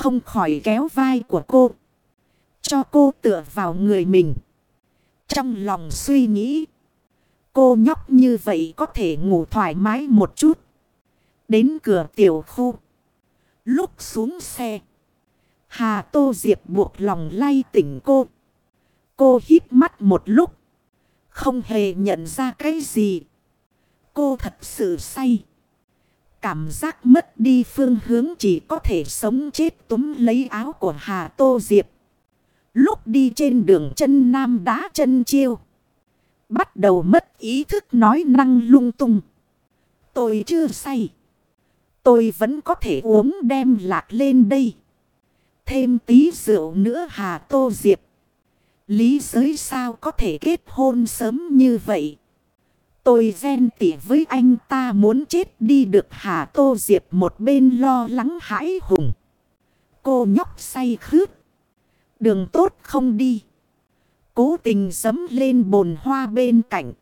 không khỏi kéo vai của cô. Cho cô tựa vào người mình. Trong lòng suy nghĩ. Cô nhóc như vậy có thể ngủ thoải mái một chút. Đến cửa tiểu khu. Lúc xuống xe. Hà Tô Diệp buộc lòng lay tỉnh cô. Cô hít mắt một lúc. Không hề nhận ra cái gì. Cô thật sự say. Cảm giác mất đi phương hướng chỉ có thể sống chết túm lấy áo của Hà Tô Diệp. Lúc đi trên đường chân nam đá chân chiêu. Bắt đầu mất ý thức nói năng lung tung. Tôi chưa say. Tôi vẫn có thể uống đem lạc lên đây. Thêm tí rượu nữa Hà Tô Diệp. Lý giới sao có thể kết hôn sớm như vậy? Tôi ghen tỉ với anh ta muốn chết đi được Hà Tô Diệp một bên lo lắng hãi hùng. Cô nhóc say khướt. Đường tốt không đi. Cố tình dấm lên bồn hoa bên cạnh.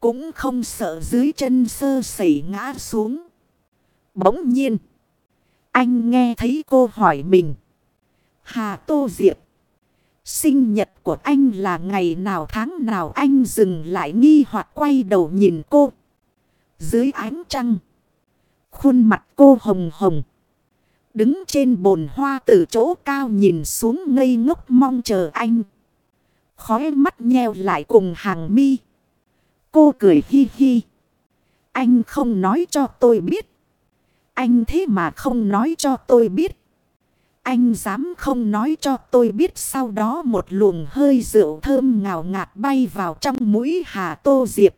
Cũng không sợ dưới chân sơ sẩy ngã xuống. Bỗng nhiên. Anh nghe thấy cô hỏi mình. Hà Tô Diệp. Sinh nhật của anh là ngày nào tháng nào anh dừng lại nghi hoặc quay đầu nhìn cô. Dưới ánh trăng. Khuôn mặt cô hồng hồng. Đứng trên bồn hoa từ chỗ cao nhìn xuống ngây ngốc mong chờ anh. Khói mắt nheo lại cùng hàng mi. Cô cười hi hi. Anh không nói cho tôi biết. Anh thế mà không nói cho tôi biết. Anh dám không nói cho tôi biết sau đó một luồng hơi rượu thơm ngào ngạt bay vào trong mũi Hà Tô Diệp.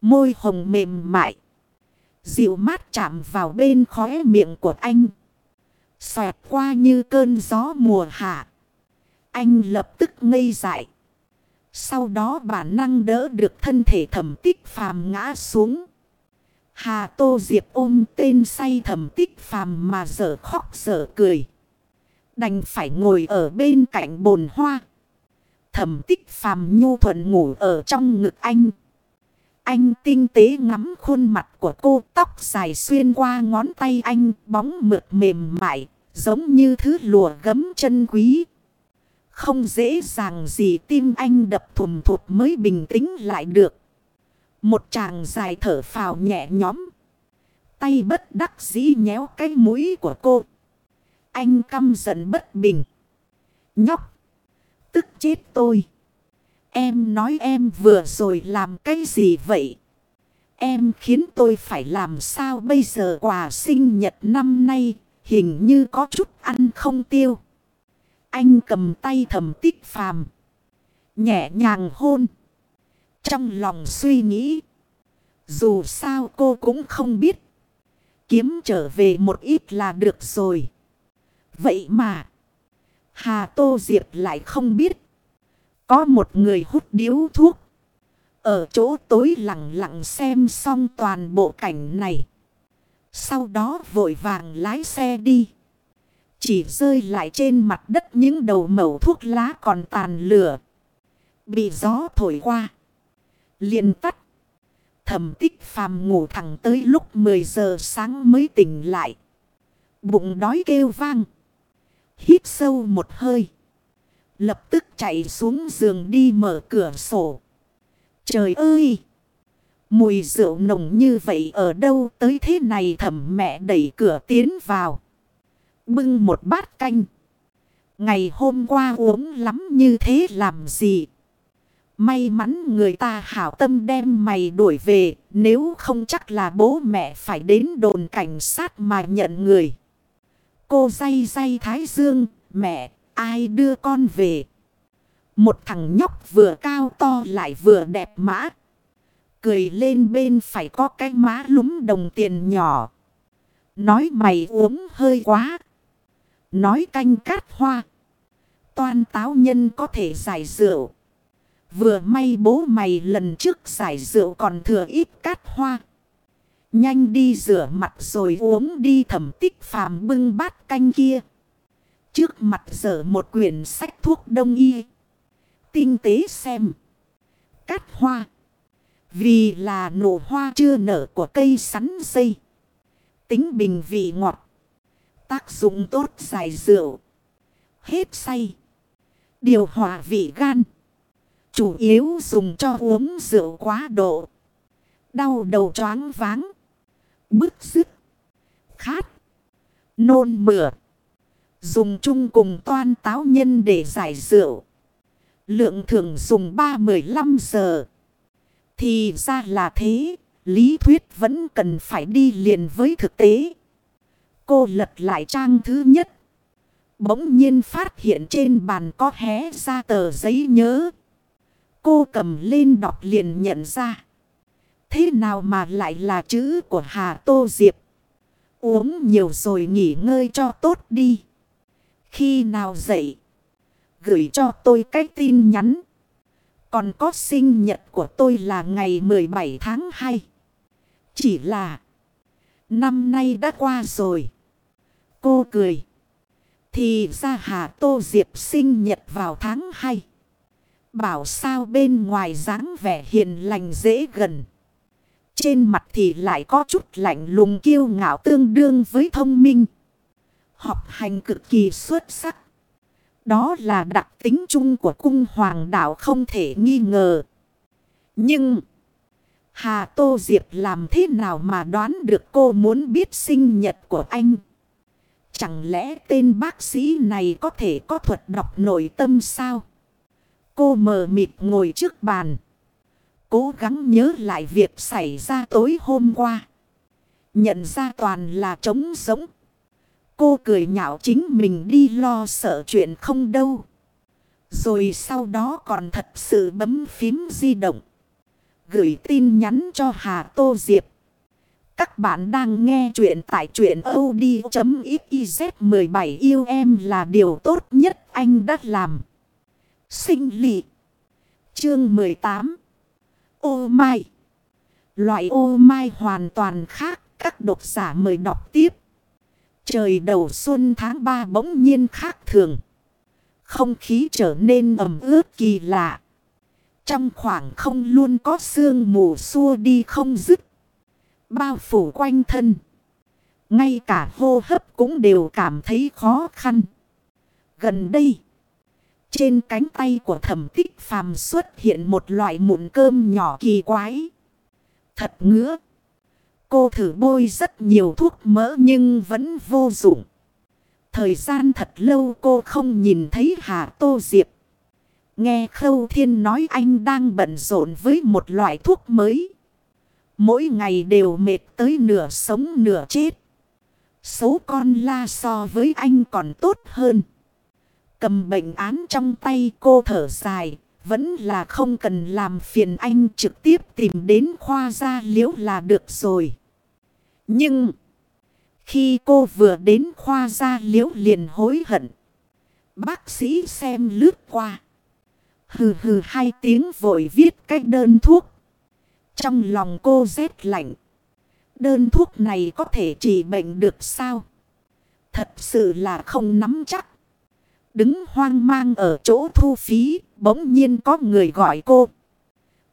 Môi hồng mềm mại. Dịu mát chạm vào bên khóe miệng của anh. Xoẹt qua như cơn gió mùa hạ. Anh lập tức ngây dại. Sau đó bản năng đỡ được thân thể thẩm tích phàm ngã xuống. Hà Tô Diệp ôm tên say thẩm tích phàm mà dở khóc dở cười. Đành phải ngồi ở bên cạnh bồn hoa. Thẩm tích phàm nhu thuận ngủ ở trong ngực anh. Anh tinh tế ngắm khuôn mặt của cô, tóc dài xuyên qua ngón tay anh, bóng mượt mềm mại. Giống như thứ lùa gấm chân quý. Không dễ dàng gì tim anh đập thùm thụt mới bình tĩnh lại được. Một chàng dài thở phào nhẹ nhõm. Tay bất đắc dĩ nhéo cái mũi của cô. Anh căm giận bất bình. Nhóc. Tức chết tôi. Em nói em vừa rồi làm cái gì vậy? Em khiến tôi phải làm sao bây giờ quà sinh nhật năm nay, hình như có chút ăn không tiêu. Anh cầm tay thầm tích phàm. Nhẹ nhàng hôn. Trong lòng suy nghĩ. Dù sao cô cũng không biết. Kiếm trở về một ít là được rồi. Vậy mà. Hà Tô Diệp lại không biết. Có một người hút điếu thuốc. Ở chỗ tối lặng lặng xem xong toàn bộ cảnh này. Sau đó vội vàng lái xe đi. Chỉ rơi lại trên mặt đất những đầu mẩu thuốc lá còn tàn lửa. Bị gió thổi qua. liền tắt. Thẩm tích phàm ngủ thẳng tới lúc 10 giờ sáng mới tỉnh lại. Bụng đói kêu vang. Hít sâu một hơi. Lập tức chạy xuống giường đi mở cửa sổ. Trời ơi! Mùi rượu nồng như vậy ở đâu tới thế này thẩm mẹ đẩy cửa tiến vào. Bưng một bát canh. Ngày hôm qua uống lắm như thế làm gì? May mắn người ta hảo tâm đem mày đuổi về. Nếu không chắc là bố mẹ phải đến đồn cảnh sát mà nhận người. Cô say say thái dương. Mẹ, ai đưa con về? Một thằng nhóc vừa cao to lại vừa đẹp mã. Cười lên bên phải có cái má lúm đồng tiền nhỏ. Nói mày uống hơi quá. Nói canh cát hoa. Toan táo nhân có thể giải rượu. Vừa may bố mày lần trước giải rượu còn thừa ít cát hoa. Nhanh đi rửa mặt rồi uống đi thẩm tích phàm bưng bát canh kia. Trước mặt dở một quyển sách thuốc đông y. Tinh tế xem. cắt hoa. Vì là nụ hoa chưa nở của cây sắn dây. Tính bình vị ngọt. Tác dụng tốt giải rượu. Hết say. Điều hòa vị gan. Chủ yếu dùng cho uống rượu quá độ. Đau đầu choáng váng. Bức sức, Khát. Nôn mửa. Dùng chung cùng toan táo nhân để giải rượu. Lượng thường dùng 3-15 giờ. Thì ra là thế. Lý thuyết vẫn cần phải đi liền với thực tế. Cô lật lại trang thứ nhất. Bỗng nhiên phát hiện trên bàn có hé ra tờ giấy nhớ. Cô cầm lên đọc liền nhận ra. Thế nào mà lại là chữ của Hà Tô Diệp? Uống nhiều rồi nghỉ ngơi cho tốt đi. Khi nào dậy? Gửi cho tôi cái tin nhắn. Còn có sinh nhật của tôi là ngày 17 tháng 2. Chỉ là năm nay đã qua rồi. Cô cười. Thì ra Hà Tô Diệp sinh nhật vào tháng 2. Bảo sao bên ngoài dáng vẻ hiền lành dễ gần. Trên mặt thì lại có chút lạnh lùng kiêu ngạo tương đương với thông minh. Học hành cực kỳ xuất sắc. Đó là đặc tính chung của cung hoàng đạo không thể nghi ngờ. Nhưng... Hà Tô Diệp làm thế nào mà đoán được cô muốn biết sinh nhật của anh? Chẳng lẽ tên bác sĩ này có thể có thuật đọc nội tâm sao? Cô mờ mịt ngồi trước bàn. Cố gắng nhớ lại việc xảy ra tối hôm qua. Nhận ra toàn là trống sống. Cô cười nhạo chính mình đi lo sợ chuyện không đâu. Rồi sau đó còn thật sự bấm phím di động. Gửi tin nhắn cho Hà Tô Diệp. Các bạn đang nghe chuyện tại chuyện od.xyz 17 yêu em là điều tốt nhất anh đã làm. Sinh lị. Chương 18. Ô mai. Loại ô mai hoàn toàn khác. Các độc giả mời đọc tiếp. Trời đầu xuân tháng 3 bỗng nhiên khác thường. Không khí trở nên ẩm ướt kỳ lạ. Trong khoảng không luôn có sương mù xua đi không dứt. Bao phủ quanh thân. Ngay cả hô hấp cũng đều cảm thấy khó khăn. Gần đây. Trên cánh tay của thẩm tích phàm xuất hiện một loại mụn cơm nhỏ kỳ quái. Thật ngứa. Cô thử bôi rất nhiều thuốc mỡ nhưng vẫn vô dụng. Thời gian thật lâu cô không nhìn thấy Hà Tô Diệp. Nghe Khâu Thiên nói anh đang bận rộn với một loại thuốc mới. Mỗi ngày đều mệt tới nửa sống nửa chết. Số con la so với anh còn tốt hơn. Cầm bệnh án trong tay cô thở dài. Vẫn là không cần làm phiền anh trực tiếp tìm đến khoa gia liễu là được rồi. Nhưng, khi cô vừa đến khoa gia liễu liền hối hận. Bác sĩ xem lướt qua. Hừ hừ hai tiếng vội viết cách đơn thuốc. Trong lòng cô rét lạnh. Đơn thuốc này có thể trị bệnh được sao? Thật sự là không nắm chắc. Đứng hoang mang ở chỗ thu phí, bỗng nhiên có người gọi cô.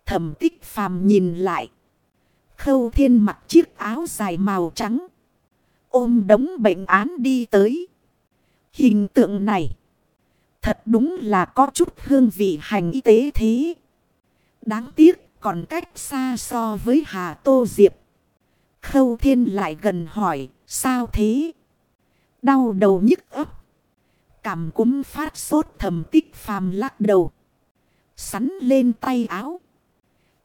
Thẩm tích phàm nhìn lại. Khâu thiên mặc chiếc áo dài màu trắng. Ôm đống bệnh án đi tới. Hình tượng này. Thật đúng là có chút hương vị hành y tế thế. Đáng tiếc còn cách xa so với Hà Tô Diệp. Khâu thiên lại gần hỏi. Sao thế? Đau đầu nhức ấp. Cảm cúm phát sốt thầm tích phàm lắc đầu. Sắn lên tay áo.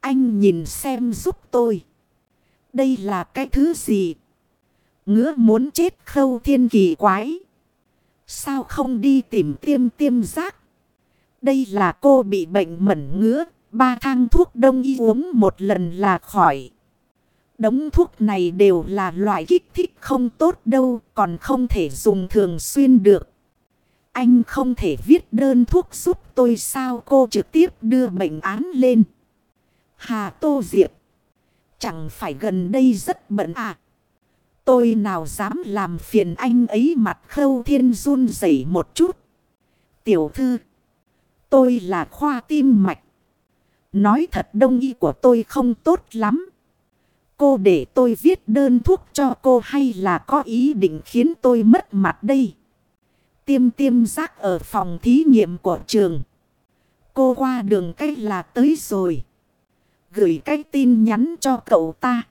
Anh nhìn xem giúp tôi. Đây là cái thứ gì? Ngứa muốn chết khâu thiên kỳ quái. Sao không đi tìm tiêm tiêm giác? Đây là cô bị bệnh mẩn ngứa. Ba thang thuốc đông y uống một lần là khỏi. Đống thuốc này đều là loại kích thích không tốt đâu. Còn không thể dùng thường xuyên được. Anh không thể viết đơn thuốc giúp tôi sao cô trực tiếp đưa bệnh án lên. Hà Tô Diệp. Chẳng phải gần đây rất bận à. Tôi nào dám làm phiền anh ấy mặt khâu thiên run rẩy một chút. Tiểu thư. Tôi là khoa tim mạch. Nói thật đông y của tôi không tốt lắm. Cô để tôi viết đơn thuốc cho cô hay là có ý định khiến tôi mất mặt đây? Tiêm tiêm giác ở phòng thí nghiệm của trường. Cô qua đường cách là tới rồi. Gửi cái tin nhắn cho cậu ta.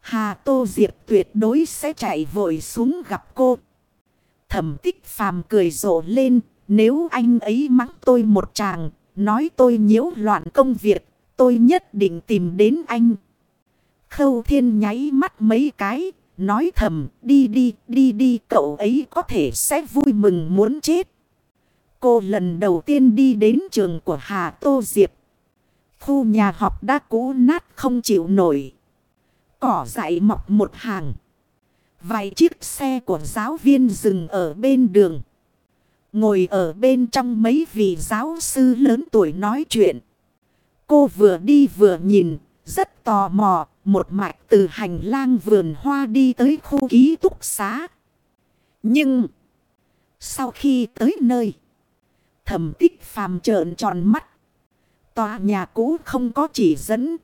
Hà Tô Diệp tuyệt đối sẽ chạy vội xuống gặp cô. Thẩm tích phàm cười rộ lên. Nếu anh ấy mắng tôi một chàng. Nói tôi nhiễu loạn công việc. Tôi nhất định tìm đến anh. Khâu thiên nháy mắt mấy cái. Nói thầm đi đi đi đi cậu ấy có thể sẽ vui mừng muốn chết. Cô lần đầu tiên đi đến trường của Hà Tô Diệp. Khu nhà học đã cũ nát không chịu nổi. Cỏ dại mọc một hàng. Vài chiếc xe của giáo viên dừng ở bên đường. Ngồi ở bên trong mấy vị giáo sư lớn tuổi nói chuyện. Cô vừa đi vừa nhìn, rất tò mò, một mạch từ hành lang vườn hoa đi tới khu ký túc xá. Nhưng, sau khi tới nơi, thẩm tích phàm trợn tròn mắt. Tòa nhà cũ không có chỉ dẫn.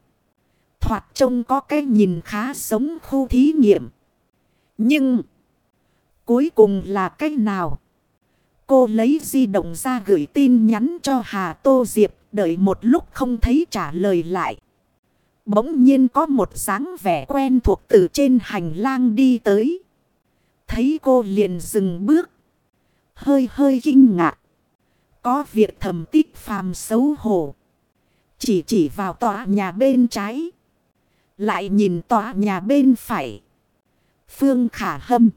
Thoạt trông có cái nhìn khá giống khu thí nghiệm. Nhưng, cuối cùng là cái nào? Cô lấy di động ra gửi tin nhắn cho Hà Tô Diệp, đợi một lúc không thấy trả lời lại. Bỗng nhiên có một dáng vẻ quen thuộc từ trên hành lang đi tới. Thấy cô liền dừng bước. Hơi hơi kinh ngạc. Có việc thầm tích phàm xấu hổ. Chỉ chỉ vào tòa nhà bên trái. Lại nhìn tòa nhà bên phải. Phương Khả Hâm.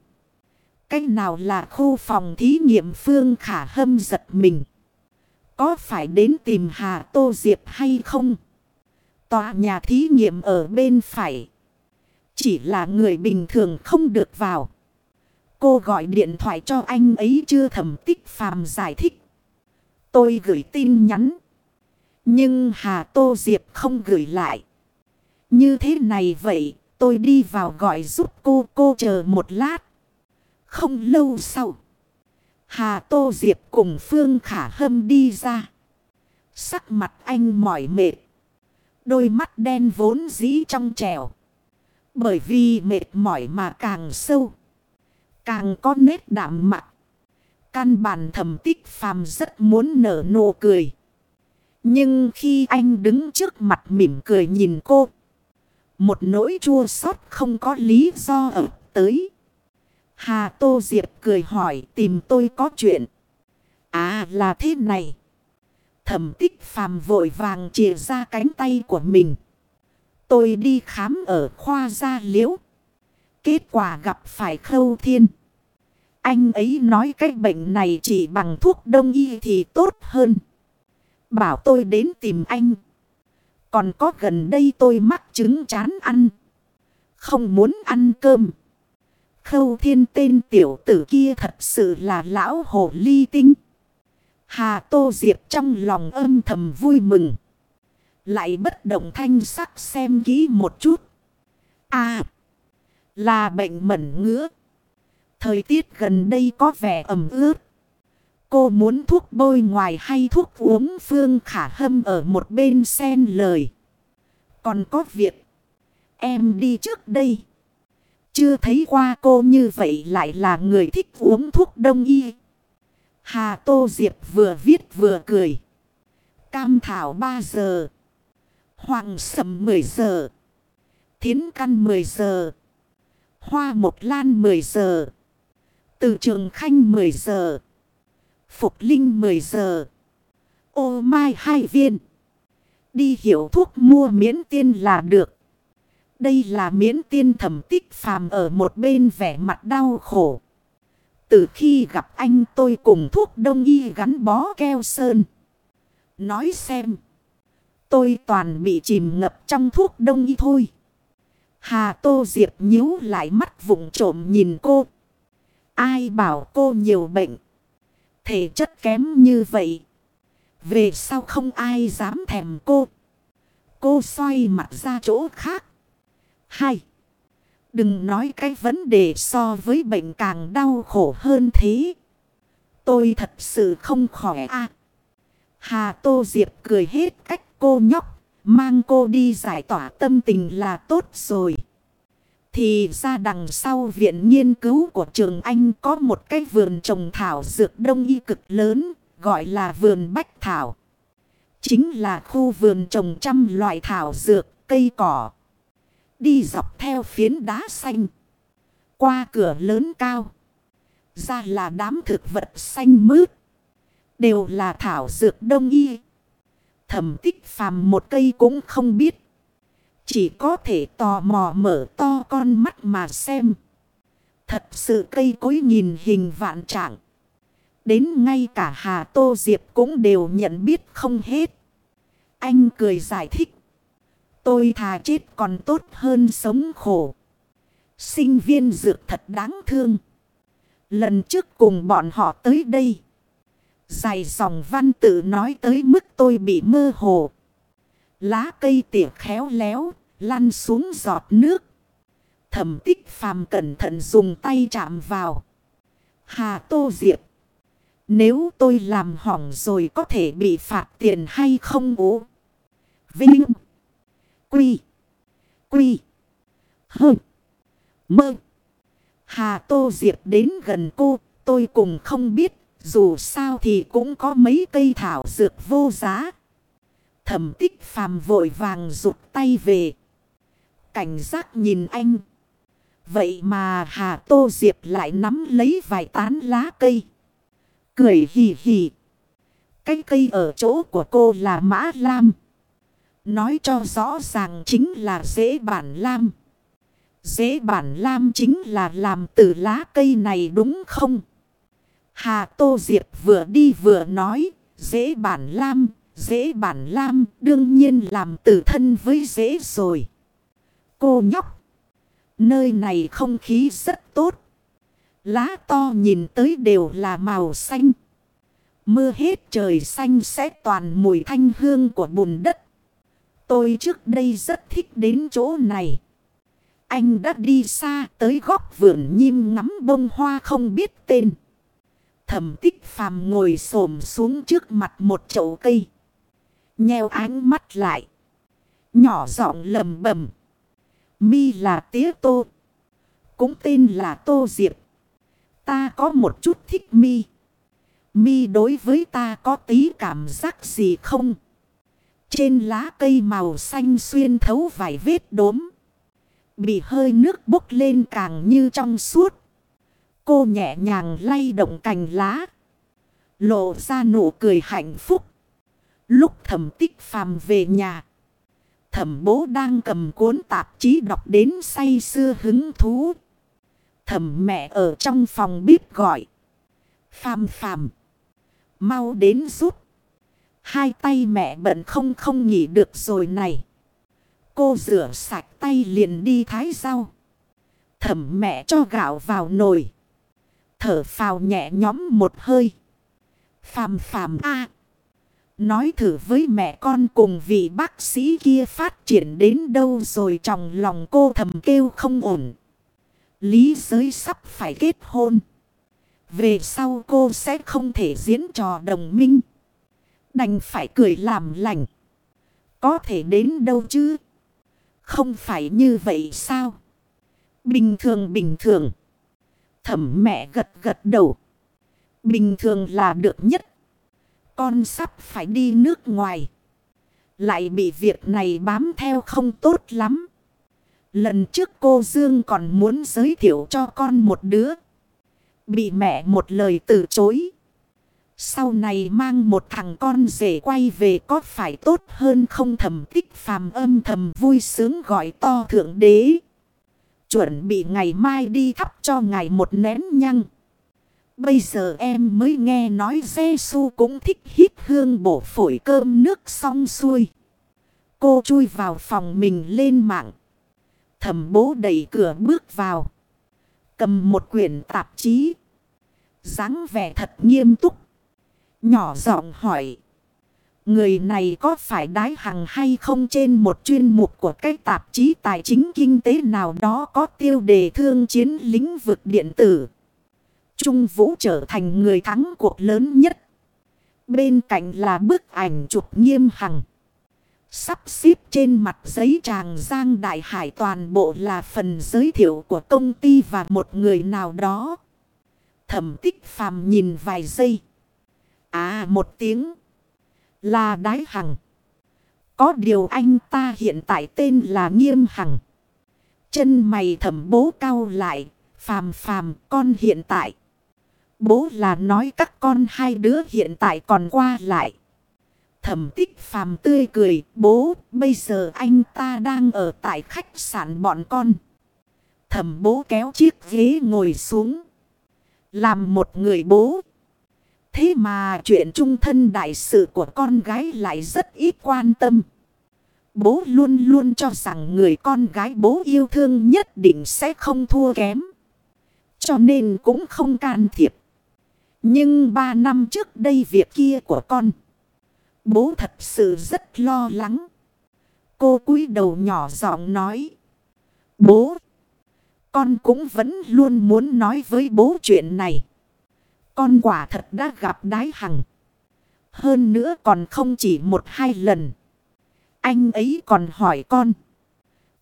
Cách nào là khu phòng thí nghiệm Phương Khả Hâm giật mình. Có phải đến tìm Hà Tô Diệp hay không? Tòa nhà thí nghiệm ở bên phải. Chỉ là người bình thường không được vào. Cô gọi điện thoại cho anh ấy chưa thẩm tích phàm giải thích. Tôi gửi tin nhắn. Nhưng Hà Tô Diệp không gửi lại. Như thế này vậy, tôi đi vào gọi giúp cô, cô chờ một lát. Không lâu sau, Hà Tô Diệp cùng Phương Khả Hâm đi ra. Sắc mặt anh mỏi mệt. Đôi mắt đen vốn dĩ trong trèo. Bởi vì mệt mỏi mà càng sâu. Càng có nét đạm mặt. Căn bản thầm tích phàm rất muốn nở nụ cười. Nhưng khi anh đứng trước mặt mỉm cười nhìn cô. Một nỗi chua xót không có lý do ở tới. Hà Tô Diệp cười hỏi tìm tôi có chuyện. À là thế này. Thẩm tích phàm vội vàng chìa ra cánh tay của mình. Tôi đi khám ở khoa gia liễu. Kết quả gặp phải khâu thiên. Anh ấy nói cái bệnh này chỉ bằng thuốc đông y thì tốt hơn. Bảo tôi đến tìm anh. Còn có gần đây tôi mắc chứng chán ăn. Không muốn ăn cơm. Khâu thiên tên tiểu tử kia thật sự là lão hồ ly tinh. Hà Tô Diệp trong lòng âm thầm vui mừng. Lại bất động thanh sắc xem kỹ một chút. À, là bệnh mẩn ngứa. Thời tiết gần đây có vẻ ẩm ướt. Cô muốn thuốc bôi ngoài hay thuốc uống phương khả hâm ở một bên xen lời. Còn có việc. Em đi trước đây. Chưa thấy qua cô như vậy lại là người thích uống thuốc đông y. Hà Tô Diệp vừa viết vừa cười. Cam thảo 3 giờ. Hoàng sầm 10 giờ. Thiến căn 10 giờ. Hoa một lan 10 giờ. Từ trường khanh 10 giờ. Phục linh 10 giờ. Ô mai hai viên. Đi hiểu thuốc mua miễn tiên là được. Đây là miễn tiên thẩm tích phàm ở một bên vẻ mặt đau khổ. Từ khi gặp anh tôi cùng thuốc đông y gắn bó keo sơn. Nói xem. Tôi toàn bị chìm ngập trong thuốc đông y thôi. Hà Tô Diệp nhíu lại mắt vụng trộm nhìn cô. Ai bảo cô nhiều bệnh. Thể chất kém như vậy. Về sau không ai dám thèm cô. Cô xoay mặt ra chỗ khác. Hai. Đừng nói cái vấn đề so với bệnh càng đau khổ hơn thế. Tôi thật sự không khỏe a Hà Tô Diệp cười hết cách cô nhóc. Mang cô đi giải tỏa tâm tình là tốt rồi. Thì ra đằng sau viện nghiên cứu của trường Anh có một cái vườn trồng thảo dược đông y cực lớn, gọi là vườn bách thảo. Chính là khu vườn trồng trăm loại thảo dược, cây cỏ. Đi dọc theo phiến đá xanh. Qua cửa lớn cao. Ra là đám thực vật xanh mướt. Đều là thảo dược đông y. Thẩm tích phàm một cây cũng không biết. Chỉ có thể tò mò mở to con mắt mà xem. Thật sự cây cối nhìn hình vạn trạng. Đến ngay cả Hà Tô Diệp cũng đều nhận biết không hết. Anh cười giải thích. Tôi thà chết còn tốt hơn sống khổ. Sinh viên dược thật đáng thương. Lần trước cùng bọn họ tới đây. Dài dòng văn tự nói tới mức tôi bị mơ hồ. Lá cây tỉa khéo léo, lăn xuống giọt nước. Thẩm tích phàm cẩn thận dùng tay chạm vào. Hà Tô Diệp. Nếu tôi làm hỏng rồi có thể bị phạt tiền hay không ố? Vinh. Quy. Quy. Hơ. Mơ. Hà Tô Diệp đến gần cô, tôi cùng không biết, dù sao thì cũng có mấy cây thảo dược vô giá. Thẩm tích phàm vội vàng rụt tay về. Cảnh giác nhìn anh. Vậy mà Hà Tô Diệp lại nắm lấy vài tán lá cây. Cười hì hì. Cái cây ở chỗ của cô là mã lam. Nói cho rõ ràng chính là dễ bản lam. Dễ bản lam chính là làm từ lá cây này đúng không? Hà Tô Diệp vừa đi vừa nói. Dễ bản lam, dễ bản lam đương nhiên làm từ thân với dễ rồi. Cô nhóc. Nơi này không khí rất tốt. Lá to nhìn tới đều là màu xanh. Mưa hết trời xanh sẽ toàn mùi thanh hương của bùn đất. Tôi trước đây rất thích đến chỗ này. Anh đã đi xa tới góc vườn nhim ngắm bông hoa không biết tên. Thẩm tích phàm ngồi xổm xuống trước mặt một chậu cây. Nheo ánh mắt lại. Nhỏ giọng lầm bầm. Mi là tía tô. Cũng tên là tô diệp. Ta có một chút thích mi. Mi đối với ta có tí cảm giác gì không? Trên lá cây màu xanh xuyên thấu vài vết đốm. Bị hơi nước bốc lên càng như trong suốt. Cô nhẹ nhàng lay động cành lá. Lộ ra nụ cười hạnh phúc. Lúc thẩm tích phàm về nhà. Thẩm bố đang cầm cuốn tạp chí đọc đến say sưa hứng thú. Thẩm mẹ ở trong phòng bếp gọi. Phàm phàm. Mau đến giúp. Hai tay mẹ bận không không nghỉ được rồi này. Cô rửa sạch tay liền đi thái rau. Thẩm mẹ cho gạo vào nồi. Thở phào nhẹ nhõm một hơi. Phàm phàm a Nói thử với mẹ con cùng vị bác sĩ kia phát triển đến đâu rồi trong lòng cô thầm kêu không ổn. Lý giới sắp phải kết hôn. Về sau cô sẽ không thể diễn trò đồng minh. Đành phải cười làm lành. Có thể đến đâu chứ? Không phải như vậy sao? Bình thường bình thường. Thẩm mẹ gật gật đầu. Bình thường là được nhất. Con sắp phải đi nước ngoài. Lại bị việc này bám theo không tốt lắm. Lần trước cô Dương còn muốn giới thiệu cho con một đứa. Bị mẹ một lời từ chối. Sau này mang một thằng con rể quay về có phải tốt hơn không thầm tích phàm âm thầm vui sướng gọi to thượng đế. Chuẩn bị ngày mai đi thắp cho ngài một nén nhăng. Bây giờ em mới nghe nói Giê-xu cũng thích hít hương bổ phổi cơm nước xong xuôi. Cô chui vào phòng mình lên mạng. Thẩm bố đẩy cửa bước vào. Cầm một quyển tạp chí. dáng vẻ thật nghiêm túc. Nhỏ giọng hỏi. Người này có phải đái hằng hay không trên một chuyên mục của cái tạp chí tài chính kinh tế nào đó có tiêu đề thương chiến lĩnh vực điện tử. Trung Vũ trở thành người thắng cuộc lớn nhất. Bên cạnh là bức ảnh chụp nghiêm hằng. Sắp xếp trên mặt giấy tràng Giang Đại Hải toàn bộ là phần giới thiệu của công ty và một người nào đó. Thẩm tích phàm nhìn vài giây. À một tiếng. Là Đái Hằng. Có điều anh ta hiện tại tên là Nghiêm Hằng. Chân mày thẩm bố cao lại. Phàm phàm, con hiện tại. Bố là nói các con hai đứa hiện tại còn qua lại. Thẩm tích phàm tươi cười. Bố, bây giờ anh ta đang ở tại khách sạn bọn con. Thẩm bố kéo chiếc ghế ngồi xuống. Làm một người bố. Thế mà chuyện trung thân đại sự của con gái lại rất ít quan tâm. Bố luôn luôn cho rằng người con gái bố yêu thương nhất định sẽ không thua kém. Cho nên cũng không can thiệp. Nhưng ba năm trước đây việc kia của con. Bố thật sự rất lo lắng. Cô cúi đầu nhỏ giọng nói. Bố. Con cũng vẫn luôn muốn nói với bố chuyện này. Con quả thật đã gặp đái hằng. Hơn nữa còn không chỉ một hai lần. Anh ấy còn hỏi con.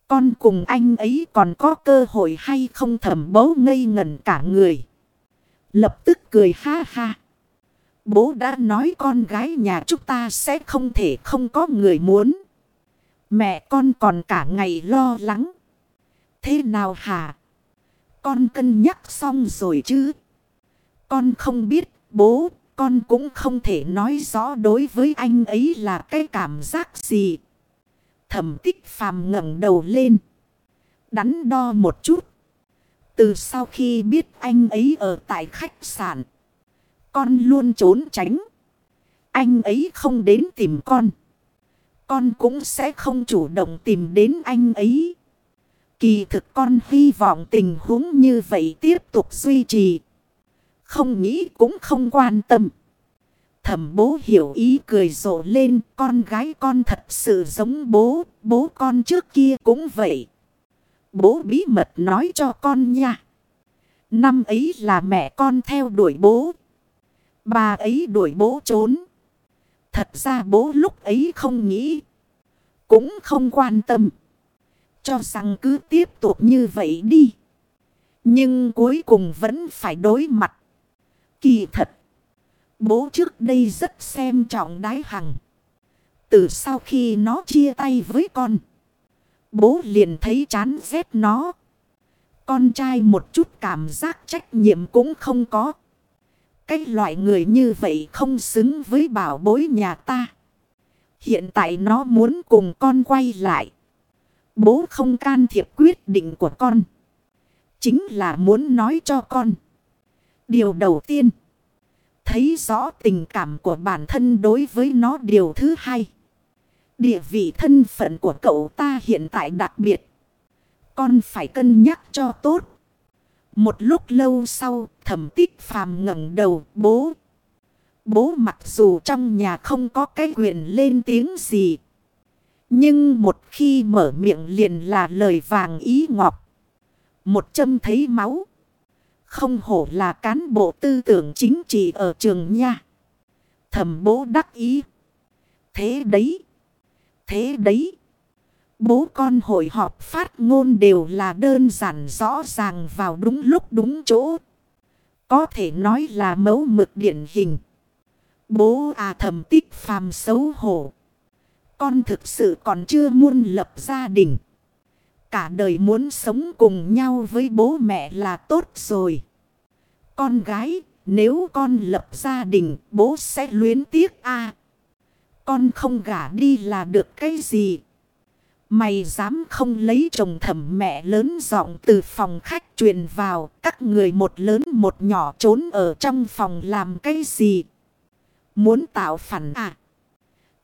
Con cùng anh ấy còn có cơ hội hay không thầm bố ngây ngẩn cả người. Lập tức cười ha ha. Bố đã nói con gái nhà chúng ta sẽ không thể không có người muốn. Mẹ con còn cả ngày lo lắng. Thế nào hả? Con cân nhắc xong rồi chứ? Con không biết bố, con cũng không thể nói rõ đối với anh ấy là cái cảm giác gì. Thẩm tích phàm ngẩng đầu lên. Đắn đo một chút. Từ sau khi biết anh ấy ở tại khách sạn. Con luôn trốn tránh. Anh ấy không đến tìm con. Con cũng sẽ không chủ động tìm đến anh ấy. Kỳ thực con hy vọng tình huống như vậy tiếp tục duy trì. Không nghĩ cũng không quan tâm. Thẩm bố hiểu ý cười rộ lên. Con gái con thật sự giống bố. Bố con trước kia cũng vậy. Bố bí mật nói cho con nha. Năm ấy là mẹ con theo đuổi bố. Bà ấy đuổi bố trốn. Thật ra bố lúc ấy không nghĩ. Cũng không quan tâm. Cho rằng cứ tiếp tục như vậy đi. Nhưng cuối cùng vẫn phải đối mặt. Kỳ thật. Bố trước đây rất xem trọng đái hằng. Từ sau khi nó chia tay với con. Bố liền thấy chán ghét nó. Con trai một chút cảm giác trách nhiệm cũng không có. Cái loại người như vậy không xứng với bảo bối nhà ta. Hiện tại nó muốn cùng con quay lại. Bố không can thiệp quyết định của con. Chính là muốn nói cho con. Điều đầu tiên. Thấy rõ tình cảm của bản thân đối với nó điều thứ hai. Địa vị thân phận của cậu ta hiện tại đặc biệt. Con phải cân nhắc cho tốt. Một lúc lâu sau, thẩm tích phàm ngẩng đầu, bố. Bố mặc dù trong nhà không có cái quyền lên tiếng gì. Nhưng một khi mở miệng liền là lời vàng ý ngọc. Một châm thấy máu. Không hổ là cán bộ tư tưởng chính trị ở trường nha. Thẩm bố đắc ý. Thế đấy. Thế đấy. Bố con hội họp phát ngôn đều là đơn giản rõ ràng vào đúng lúc đúng chỗ. Có thể nói là mẫu mực điển hình. Bố à thầm tích phàm xấu hổ. Con thực sự còn chưa muôn lập gia đình. Cả đời muốn sống cùng nhau với bố mẹ là tốt rồi. Con gái, nếu con lập gia đình, bố sẽ luyến tiếc a Con không gả đi là được cái gì? Mày dám không lấy chồng thẩm mẹ lớn giọng từ phòng khách truyền vào. Các người một lớn một nhỏ trốn ở trong phòng làm cái gì? Muốn tạo phản à?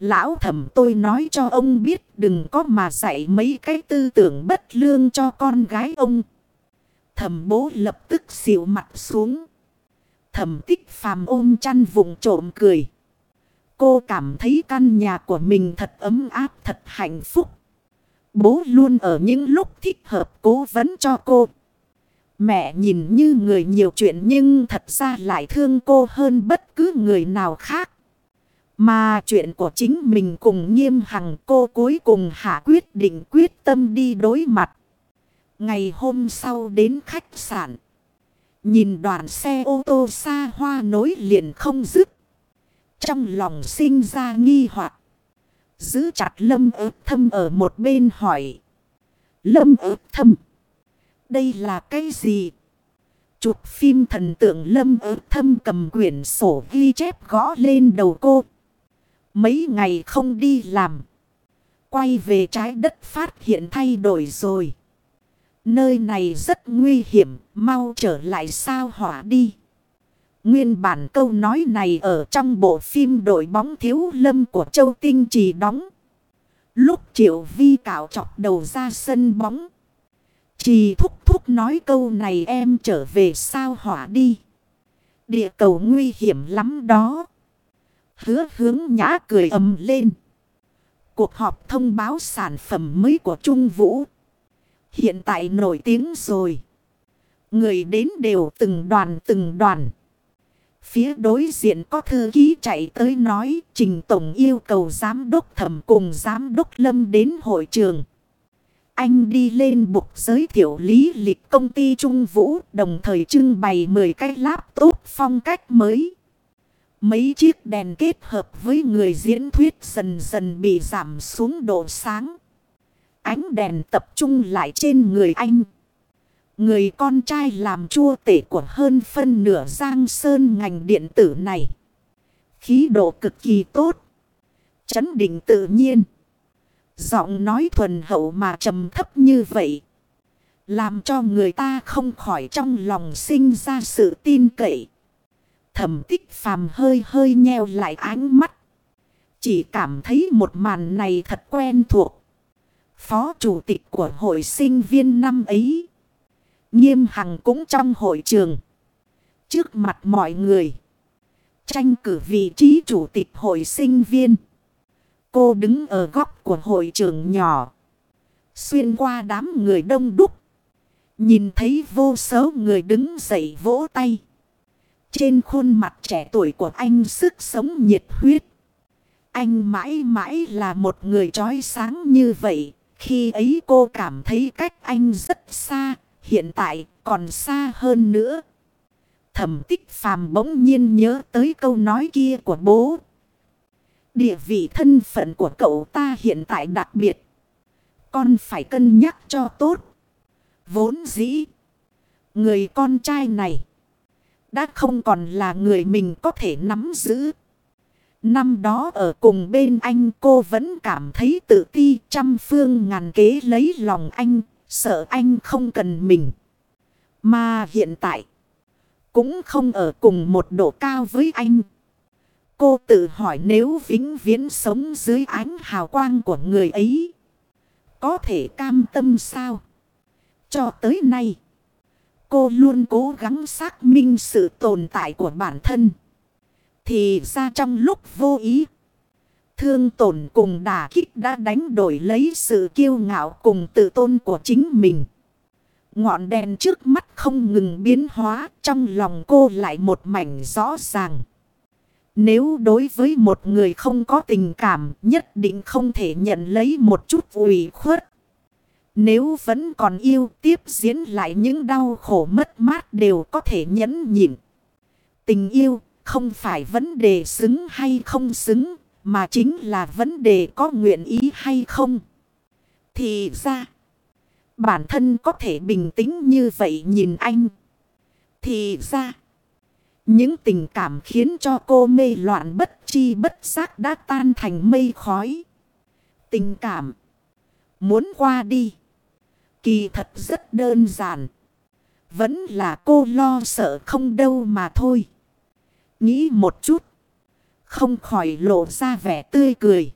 Lão thẩm tôi nói cho ông biết đừng có mà dạy mấy cái tư tưởng bất lương cho con gái ông. Thẩm bố lập tức xịu mặt xuống. Thẩm tích phàm ôm chăn vùng trộm cười. Cô cảm thấy căn nhà của mình thật ấm áp, thật hạnh phúc. Bố luôn ở những lúc thích hợp cố vấn cho cô. Mẹ nhìn như người nhiều chuyện nhưng thật ra lại thương cô hơn bất cứ người nào khác. Mà chuyện của chính mình cùng nghiêm hằng cô cuối cùng hạ quyết định quyết tâm đi đối mặt. Ngày hôm sau đến khách sạn. Nhìn đoàn xe ô tô xa hoa nối liền không dứt. Trong lòng sinh ra nghi hoặc Giữ chặt lâm ớt thâm ở một bên hỏi. Lâm ớt thâm. Đây là cái gì? Chụp phim thần tượng lâm ớt thâm cầm quyển sổ ghi chép gõ lên đầu cô. Mấy ngày không đi làm. Quay về trái đất phát hiện thay đổi rồi. Nơi này rất nguy hiểm, mau trở lại sao hỏa đi. Nguyên bản câu nói này ở trong bộ phim đội bóng thiếu lâm của Châu Tinh chỉ đóng. Lúc Triệu Vi cạo chọc đầu ra sân bóng. Chỉ thúc thúc nói câu này em trở về sao hỏa đi. Địa cầu nguy hiểm lắm đó. Hứa hướng nhã cười ầm lên. Cuộc họp thông báo sản phẩm mới của Trung Vũ. Hiện tại nổi tiếng rồi. Người đến đều từng đoàn từng đoàn. Phía đối diện có thư ký chạy tới nói, Trình Tổng yêu cầu giám đốc thẩm cùng giám đốc lâm đến hội trường. Anh đi lên bục giới thiệu lý lịch công ty Trung Vũ, đồng thời trưng bày 10 cái laptop phong cách mới. Mấy chiếc đèn kết hợp với người diễn thuyết dần dần bị giảm xuống độ sáng. Ánh đèn tập trung lại trên người anh. Người con trai làm chua tể của hơn phân nửa giang sơn ngành điện tử này. Khí độ cực kỳ tốt. Chấn định tự nhiên. Giọng nói thuần hậu mà trầm thấp như vậy. Làm cho người ta không khỏi trong lòng sinh ra sự tin cậy. Thẩm tích phàm hơi hơi nheo lại ánh mắt. Chỉ cảm thấy một màn này thật quen thuộc. Phó chủ tịch của hội sinh viên năm ấy. Nghiêm hằng cũng trong hội trường. Trước mặt mọi người. Tranh cử vị trí chủ tịch hội sinh viên. Cô đứng ở góc của hội trường nhỏ. Xuyên qua đám người đông đúc. Nhìn thấy vô số người đứng dậy vỗ tay. Trên khuôn mặt trẻ tuổi của anh sức sống nhiệt huyết. Anh mãi mãi là một người trói sáng như vậy. Khi ấy cô cảm thấy cách anh rất xa, hiện tại còn xa hơn nữa. Thẩm tích phàm bỗng nhiên nhớ tới câu nói kia của bố. Địa vị thân phận của cậu ta hiện tại đặc biệt. Con phải cân nhắc cho tốt. Vốn dĩ. Người con trai này. Đã không còn là người mình có thể nắm giữ. Năm đó ở cùng bên anh, cô vẫn cảm thấy tự ti, trăm phương ngàn kế lấy lòng anh. Sợ anh không cần mình. Mà hiện tại. Cũng không ở cùng một độ cao với anh. Cô tự hỏi nếu vĩnh viễn sống dưới ánh hào quang của người ấy. Có thể cam tâm sao? Cho tới nay. Cô luôn cố gắng xác minh sự tồn tại của bản thân. Thì ra trong lúc vô ý. Thương tổn cùng đả kích đã đánh đổi lấy sự kiêu ngạo cùng tự tôn của chính mình. Ngọn đèn trước mắt không ngừng biến hóa. Trong lòng cô lại một mảnh rõ ràng. Nếu đối với một người không có tình cảm, nhất định không thể nhận lấy một chút ủy khuất. Nếu vẫn còn yêu tiếp diễn lại những đau khổ mất mát đều có thể nhẫn nhịn. Tình yêu không phải vấn đề xứng hay không xứng, mà chính là vấn đề có nguyện ý hay không. Thì ra, bản thân có thể bình tĩnh như vậy nhìn anh. Thì ra, những tình cảm khiến cho cô mê loạn bất chi bất giác đã tan thành mây khói. Tình cảm. Muốn qua đi. Kỳ thật rất đơn giản. Vẫn là cô lo sợ không đâu mà thôi. Nghĩ một chút. Không khỏi lộ ra vẻ tươi cười.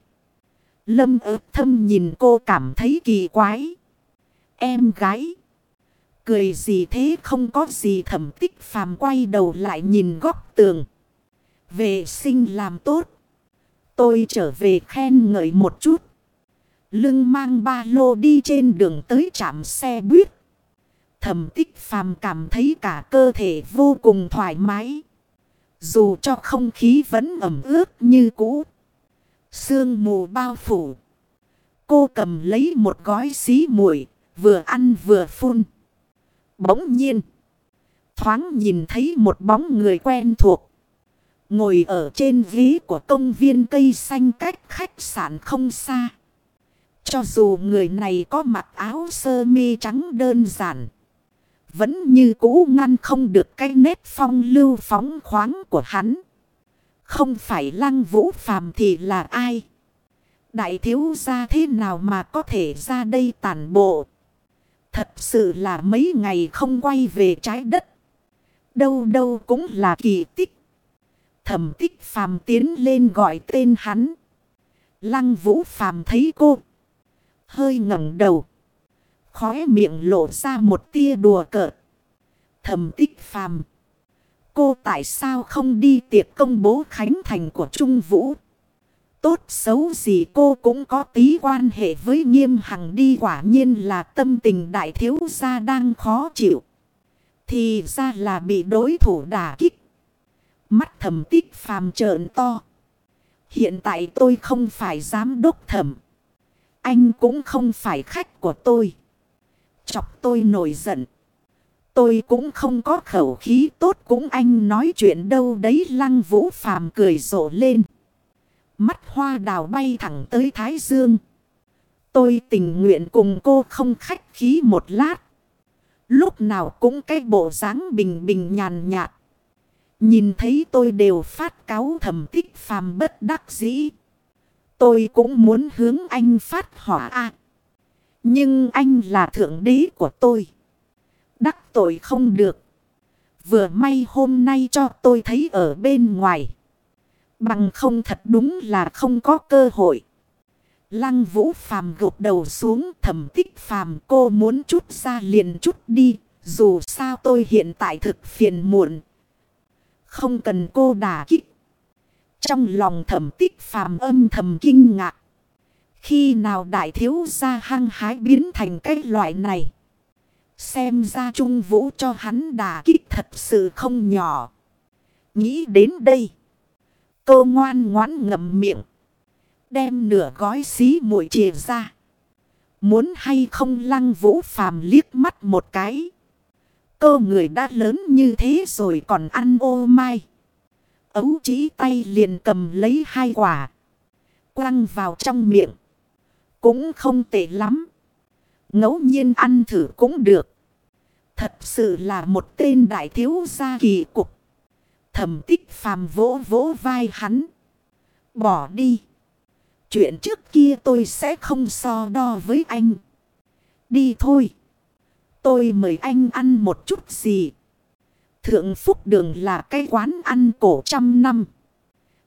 Lâm ớt thâm nhìn cô cảm thấy kỳ quái. Em gái. Cười gì thế không có gì thẩm tích phàm quay đầu lại nhìn góc tường. Vệ sinh làm tốt. Tôi trở về khen ngợi một chút. Lưng mang ba lô đi trên đường tới trạm xe buýt. Thẩm tích phàm cảm thấy cả cơ thể vô cùng thoải mái. Dù cho không khí vẫn ẩm ướt như cũ. Sương mù bao phủ. Cô cầm lấy một gói xí muội, vừa ăn vừa phun. Bỗng nhiên. Thoáng nhìn thấy một bóng người quen thuộc. Ngồi ở trên ghế của công viên cây xanh cách khách sạn không xa. Cho dù người này có mặc áo sơ mi trắng đơn giản. Vẫn như cũ ngăn không được cái nét phong lưu phóng khoáng của hắn. Không phải lăng vũ phàm thì là ai? Đại thiếu gia thế nào mà có thể ra đây tàn bộ? Thật sự là mấy ngày không quay về trái đất. Đâu đâu cũng là kỳ tích. Thẩm tích phàm tiến lên gọi tên hắn. Lăng vũ phàm thấy cô. Hơi ngẩng đầu. Khóe miệng lộ ra một tia đùa cợt. thầm tích phàm. Cô tại sao không đi tiệc công bố khánh thành của Trung Vũ? Tốt xấu gì cô cũng có tí quan hệ với nghiêm hằng đi, quả nhiên là tâm tình đại thiếu gia đang khó chịu. Thì ra là bị đối thủ đả kích. Mắt thầm tích phàm trợn to. Hiện tại tôi không phải giám đốc thẩm. Anh cũng không phải khách của tôi. Chọc tôi nổi giận. Tôi cũng không có khẩu khí tốt cũng anh nói chuyện đâu đấy lăng vũ phàm cười rộ lên. Mắt hoa đào bay thẳng tới Thái Dương. Tôi tình nguyện cùng cô không khách khí một lát. Lúc nào cũng cái bộ dáng bình bình nhàn nhạt. Nhìn thấy tôi đều phát cáo thầm tích phàm bất đắc dĩ. Tôi cũng muốn hướng anh phát hỏa a Nhưng anh là thượng đế của tôi. Đắc tội không được. Vừa may hôm nay cho tôi thấy ở bên ngoài. Bằng không thật đúng là không có cơ hội. Lăng vũ phàm gục đầu xuống thẩm tích phàm, cô muốn chút ra liền chút đi. Dù sao tôi hiện tại thực phiền muộn. Không cần cô đả kích. Trong lòng thẩm tích phàm âm thầm kinh ngạc. Khi nào đại thiếu gia hăng hái biến thành cái loại này. Xem ra trung vũ cho hắn đả kích thật sự không nhỏ. Nghĩ đến đây. Cô ngoan ngoãn ngậm miệng. Đem nửa gói xí muội chìa ra. Muốn hay không lăng vũ phàm liếc mắt một cái. Cô người đã lớn như thế rồi còn ăn ô mai. Ấu chỉ tay liền cầm lấy hai quả. Quăng vào trong miệng. Cũng không tệ lắm. ngẫu nhiên ăn thử cũng được. Thật sự là một tên đại thiếu gia kỳ cục. Thẩm tích phàm vỗ vỗ vai hắn. Bỏ đi. Chuyện trước kia tôi sẽ không so đo với anh. Đi thôi. Tôi mời anh ăn một chút gì. Thượng Phúc Đường là cái quán ăn cổ trăm năm.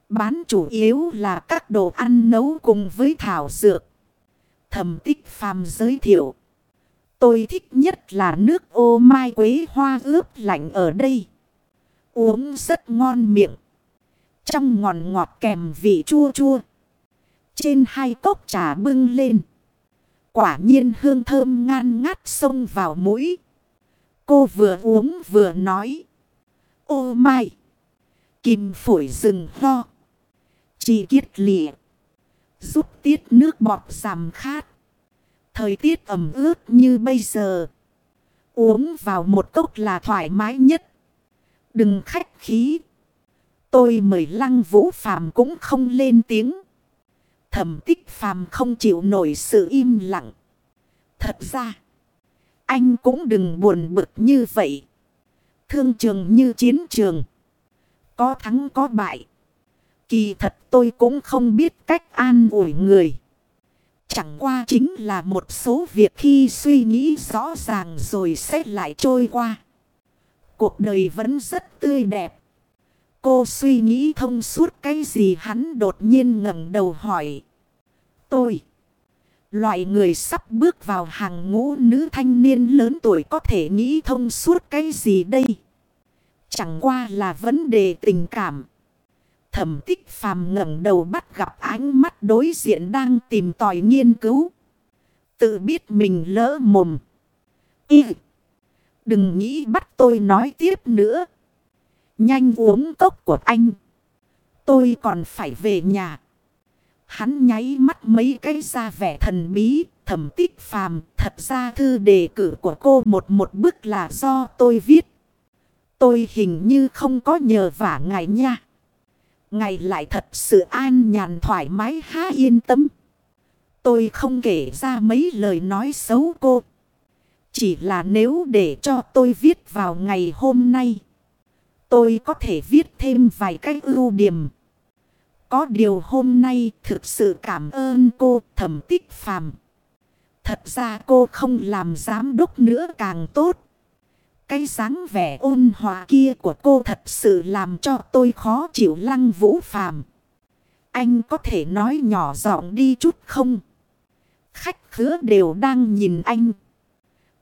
Bán chủ yếu là các đồ ăn nấu cùng với thảo dược. Thẩm tích phàm giới thiệu. Tôi thích nhất là nước ô mai quế hoa ướp lạnh ở đây. Uống rất ngon miệng. Trong ngọt ngọt kèm vị chua chua. Trên hai cốc trà bưng lên. Quả nhiên hương thơm ngan ngát xông vào mũi. Cô vừa uống vừa nói. Ô mai. Kim phổi rừng ho. chi kiết lịa. Giúp tiết nước bọt giảm khát. Thời tiết ẩm ướt như bây giờ. Uống vào một cốc là thoải mái nhất. Đừng khách khí. Tôi mời lăng vũ phàm cũng không lên tiếng. Thẩm tích phàm không chịu nổi sự im lặng. Thật ra. Anh cũng đừng buồn bực như vậy. Thương trường như chiến trường. Có thắng có bại. Kỳ thật tôi cũng không biết cách an ủi người. Chẳng qua chính là một số việc khi suy nghĩ rõ ràng rồi sẽ lại trôi qua. Cuộc đời vẫn rất tươi đẹp. Cô suy nghĩ thông suốt cái gì hắn đột nhiên ngẩng đầu hỏi. Tôi. Loại người sắp bước vào hàng ngũ nữ thanh niên lớn tuổi có thể nghĩ thông suốt cái gì đây? Chẳng qua là vấn đề tình cảm. Thẩm tích phàm ngẩng đầu bắt gặp ánh mắt đối diện đang tìm tòi nghiên cứu. Tự biết mình lỡ mồm. Ý. Đừng nghĩ bắt tôi nói tiếp nữa. Nhanh uống cốc của anh. Tôi còn phải về nhà. Hắn nháy mắt mấy cái ra vẻ thần bí, thẩm tích phàm. Thật ra thư đề cử của cô một một bức là do tôi viết. Tôi hình như không có nhờ vả ngài nha. Ngài lại thật sự an nhàn thoải mái há yên tâm. Tôi không kể ra mấy lời nói xấu cô. Chỉ là nếu để cho tôi viết vào ngày hôm nay. Tôi có thể viết thêm vài cái ưu điểm. Có điều hôm nay thực sự cảm ơn cô thẩm tích phàm. Thật ra cô không làm giám đốc nữa càng tốt. Cái dáng vẻ ôn hòa kia của cô thật sự làm cho tôi khó chịu lăng vũ phàm. Anh có thể nói nhỏ giọng đi chút không? Khách khứa đều đang nhìn anh.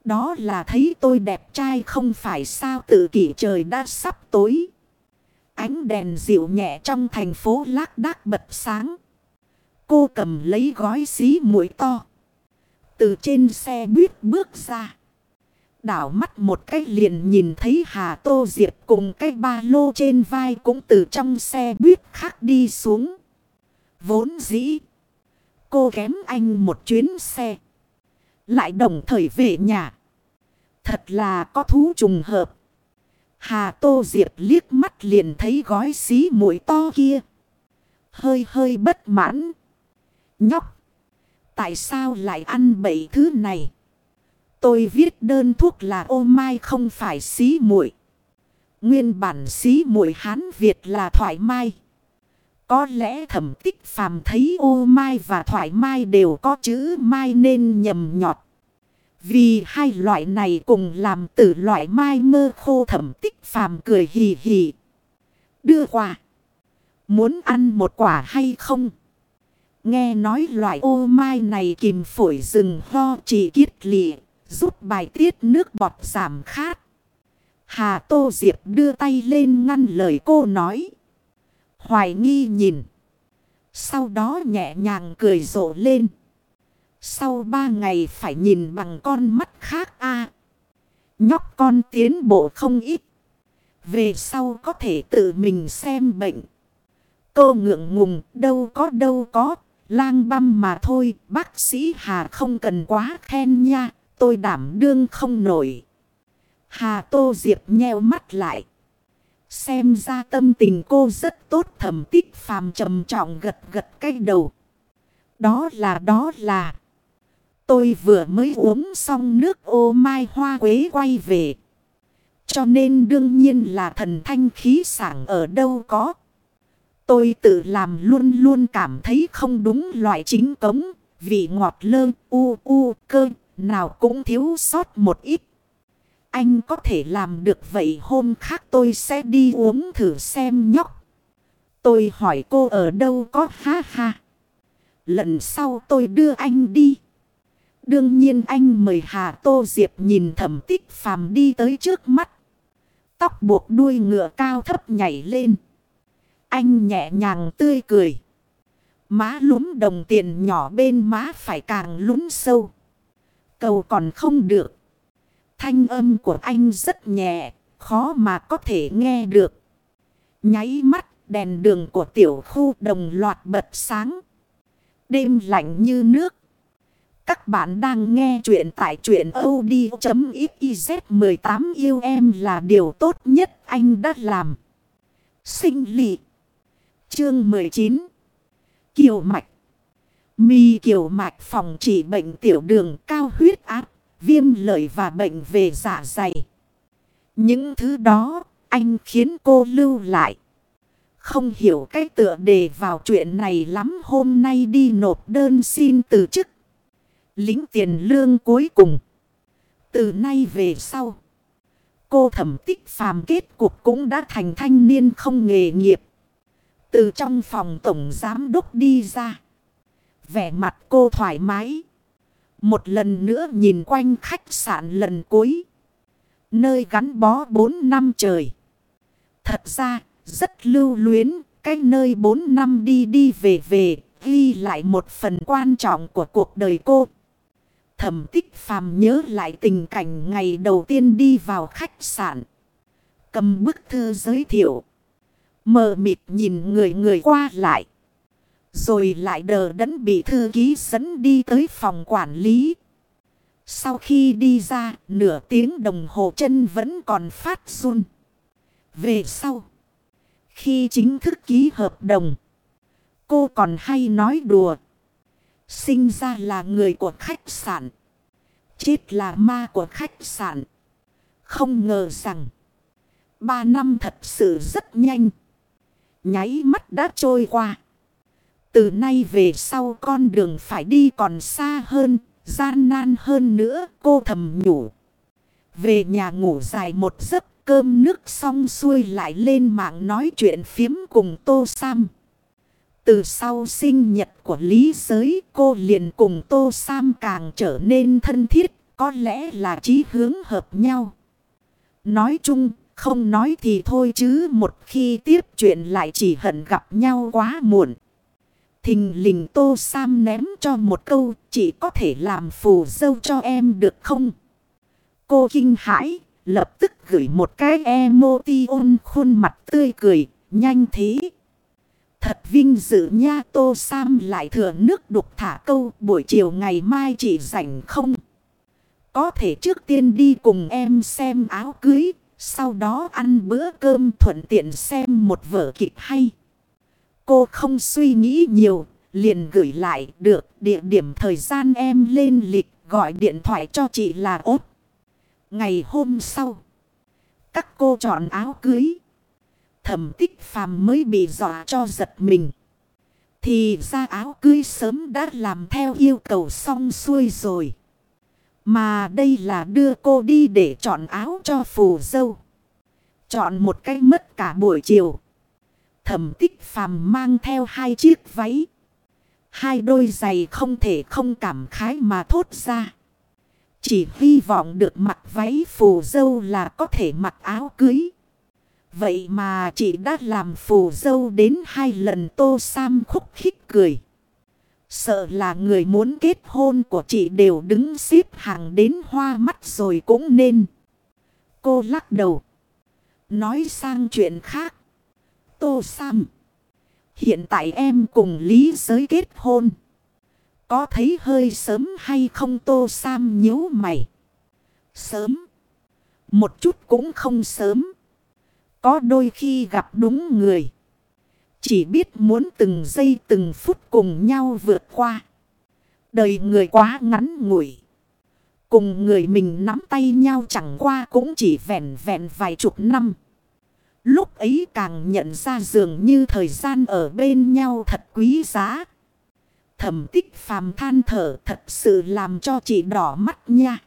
Đó là thấy tôi đẹp trai không phải sao tự kỷ trời đã sắp tối. Ánh đèn dịu nhẹ trong thành phố lác đác bật sáng. Cô cầm lấy gói xí mũi to. Từ trên xe buýt bước ra. Đảo mắt một cái liền nhìn thấy Hà Tô Diệp cùng cái ba lô trên vai cũng từ trong xe buýt khác đi xuống. Vốn dĩ. Cô kém anh một chuyến xe. Lại đồng thời về nhà. Thật là có thú trùng hợp. Hà Tô Diệp liếc mắt liền thấy gói xí mũi to kia. Hơi hơi bất mãn. Nhóc. Tại sao lại ăn bậy thứ này? Tôi viết đơn thuốc là ô mai không phải xí muội. Nguyên bản xí muội Hán Việt là thoải mai. Có lẽ thẩm tích phàm thấy ô mai và thoải mai đều có chữ mai nên nhầm nhọt. Vì hai loại này cùng làm từ loại mai mơ khô thẩm tích phàm cười hì hì. Đưa quà. Muốn ăn một quả hay không? Nghe nói loại ô mai này kìm phổi rừng ho chỉ kiết lị Giúp bài tiết nước bọt giảm khát. Hà Tô Diệp đưa tay lên ngăn lời cô nói. Hoài nghi nhìn. Sau đó nhẹ nhàng cười rộ lên. Sau ba ngày phải nhìn bằng con mắt khác a Nhóc con tiến bộ không ít. Về sau có thể tự mình xem bệnh. Cô ngượng ngùng, đâu có đâu có. Lang băm mà thôi, bác sĩ Hà không cần quá khen nha. Tôi đảm đương không nổi. Hà Tô Diệp nheo mắt lại. Xem ra tâm tình cô rất tốt, thẩm tích phàm trầm trọng gật gật cái đầu. Đó là đó là. Tôi vừa mới uống xong nước ô mai hoa quế quay về. Cho nên đương nhiên là thần thanh khí sảng ở đâu có. Tôi tự làm luôn luôn cảm thấy không đúng loại chính cống. Vị ngọt lơ, u u, cơ, nào cũng thiếu sót một ít. Anh có thể làm được vậy hôm khác tôi sẽ đi uống thử xem nhóc. Tôi hỏi cô ở đâu có, ha ha. Lần sau tôi đưa anh đi. Đương nhiên anh mời Hà Tô Diệp nhìn thẩm tích phàm đi tới trước mắt. Tóc buộc đuôi ngựa cao thấp nhảy lên. Anh nhẹ nhàng tươi cười. Má lúm đồng tiền nhỏ bên má phải càng lún sâu. Cầu còn không được. Thanh âm của anh rất nhẹ, khó mà có thể nghe được. Nháy mắt, đèn đường của tiểu khu đồng loạt bật sáng. Đêm lạnh như nước. Các bạn đang nghe chuyện tại chuyện od.xyz 18 yêu em là điều tốt nhất anh đã làm. Sinh lị. Chương 19. Kiều mạch. Mi kiều mạch phòng trị bệnh tiểu đường cao huyết áp, viêm lợi và bệnh về dạ dày. Những thứ đó anh khiến cô lưu lại. Không hiểu cái tựa đề vào chuyện này lắm hôm nay đi nộp đơn xin từ chức. Lính tiền lương cuối cùng. Từ nay về sau. Cô thẩm tích phàm kết cuộc cũng đã thành thanh niên không nghề nghiệp. Từ trong phòng tổng giám đốc đi ra. Vẻ mặt cô thoải mái. Một lần nữa nhìn quanh khách sạn lần cuối. Nơi gắn bó 4 năm trời. Thật ra, rất lưu luyến. Cái nơi 4 năm đi đi về về. Ghi lại một phần quan trọng của cuộc đời cô. Thẩm tích phàm nhớ lại tình cảnh ngày đầu tiên đi vào khách sạn. Cầm bức thư giới thiệu. Mờ mịt nhìn người người qua lại. Rồi lại đờ đẫn bị thư ký dẫn đi tới phòng quản lý. Sau khi đi ra, nửa tiếng đồng hồ chân vẫn còn phát run. Về sau, khi chính thức ký hợp đồng, cô còn hay nói đùa. Sinh ra là người của khách sạn. Chết là ma của khách sạn. Không ngờ rằng, ba năm thật sự rất nhanh. Nháy mắt đã trôi qua. Từ nay về sau con đường phải đi còn xa hơn, gian nan hơn nữa cô thầm nhủ. Về nhà ngủ dài một giấc cơm nước xong xuôi lại lên mạng nói chuyện phiếm cùng Tô Sam. Từ sau sinh nhật của Lý Giới cô liền cùng Tô Sam càng trở nên thân thiết, có lẽ là chí hướng hợp nhau. Nói chung, không nói thì thôi chứ một khi tiếp chuyện lại chỉ hận gặp nhau quá muộn. Thình lình Tô Sam ném cho một câu chỉ có thể làm phù dâu cho em được không? Cô kinh hãi, lập tức gửi một cái emotion khuôn mặt tươi cười, nhanh thế. Thật vinh dự nha Tô Sam lại thừa nước đục thả câu buổi chiều ngày mai chỉ rảnh không? Có thể trước tiên đi cùng em xem áo cưới, sau đó ăn bữa cơm thuận tiện xem một vở kịch hay. Cô không suy nghĩ nhiều, liền gửi lại được địa điểm thời gian em lên lịch gọi điện thoại cho chị là ốt. Ngày hôm sau, các cô chọn áo cưới. Thẩm tích phàm mới bị dọa cho giật mình. Thì ra áo cưới sớm đã làm theo yêu cầu xong xuôi rồi. Mà đây là đưa cô đi để chọn áo cho phù dâu. Chọn một cái mất cả buổi chiều. Thẩm tích phàm mang theo hai chiếc váy. Hai đôi giày không thể không cảm khái mà thốt ra. Chỉ hy vọng được mặc váy phù dâu là có thể mặc áo cưới. Vậy mà chị đã làm phù dâu đến hai lần tô sam khúc khích cười. Sợ là người muốn kết hôn của chị đều đứng xếp hàng đến hoa mắt rồi cũng nên. Cô lắc đầu. Nói sang chuyện khác. Tô Sam. Hiện tại em cùng Lý giới kết hôn. Có thấy hơi sớm hay không Tô Sam nhíu mày? Sớm. Một chút cũng không sớm. Có đôi khi gặp đúng người. Chỉ biết muốn từng giây từng phút cùng nhau vượt qua. Đời người quá ngắn ngủi. Cùng người mình nắm tay nhau chẳng qua cũng chỉ vẹn vẹn vài chục năm. Lúc ấy càng nhận ra dường như thời gian ở bên nhau thật quý giá. Thẩm tích phàm than thở thật sự làm cho chị đỏ mắt nha.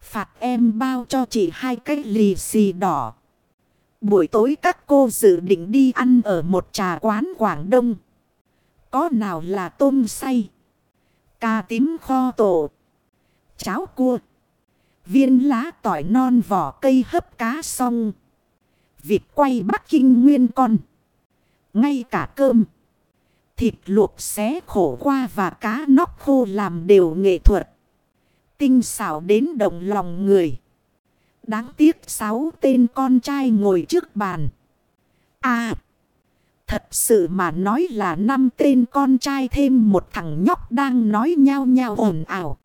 Phạt em bao cho chị hai cái lì xì đỏ. Buổi tối các cô dự định đi ăn ở một trà quán Quảng Đông. Có nào là tôm say, cà tím kho tổ, cháo cua, viên lá tỏi non vỏ cây hấp cá xong, vịt quay Bắc Kinh nguyên con, ngay cả cơm. Thịt luộc xé khổ qua và cá nóc khô làm đều nghệ thuật. Tinh xảo đến động lòng người. Đáng tiếc sáu tên con trai ngồi trước bàn. À! Thật sự mà nói là năm tên con trai thêm một thằng nhóc đang nói nhau nhau ồn ào.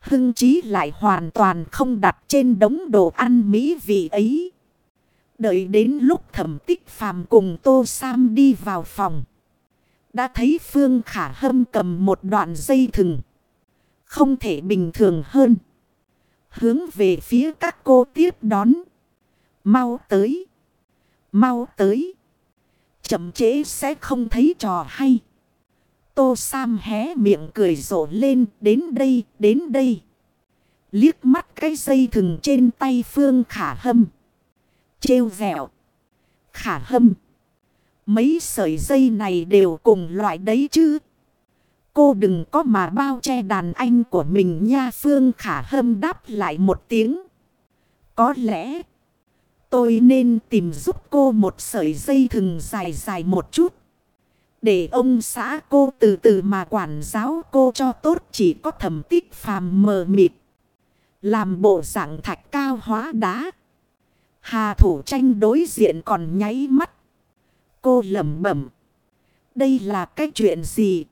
Hưng chí lại hoàn toàn không đặt trên đống đồ ăn mỹ vị ấy. Đợi đến lúc thẩm tích phàm cùng Tô Sam đi vào phòng. Đã thấy Phương Khả Hâm cầm một đoạn dây thừng. Không thể bình thường hơn. Hướng về phía các cô tiếp đón. Mau tới. Mau tới. Chậm chế sẽ không thấy trò hay. Tô Sam hé miệng cười rộ lên. Đến đây, đến đây. Liếc mắt cái dây thừng trên tay Phương Khả Hâm. Trêu vẹo. Khả Hâm. Mấy sợi dây này đều cùng loại đấy chứ. Cô đừng có mà bao che đàn anh của mình nha, Phương Khả Hâm đáp lại một tiếng. Có lẽ tôi nên tìm giúp cô một sợi dây thừng dài dài một chút. Để ông xã cô từ từ mà quản giáo cô cho tốt, chỉ có thẩm tích phàm mờ mịt. Làm bộ dạng thạch cao hóa đá. Hà thủ tranh đối diện còn nháy mắt. Cô lẩm bẩm. Đây là cái chuyện gì?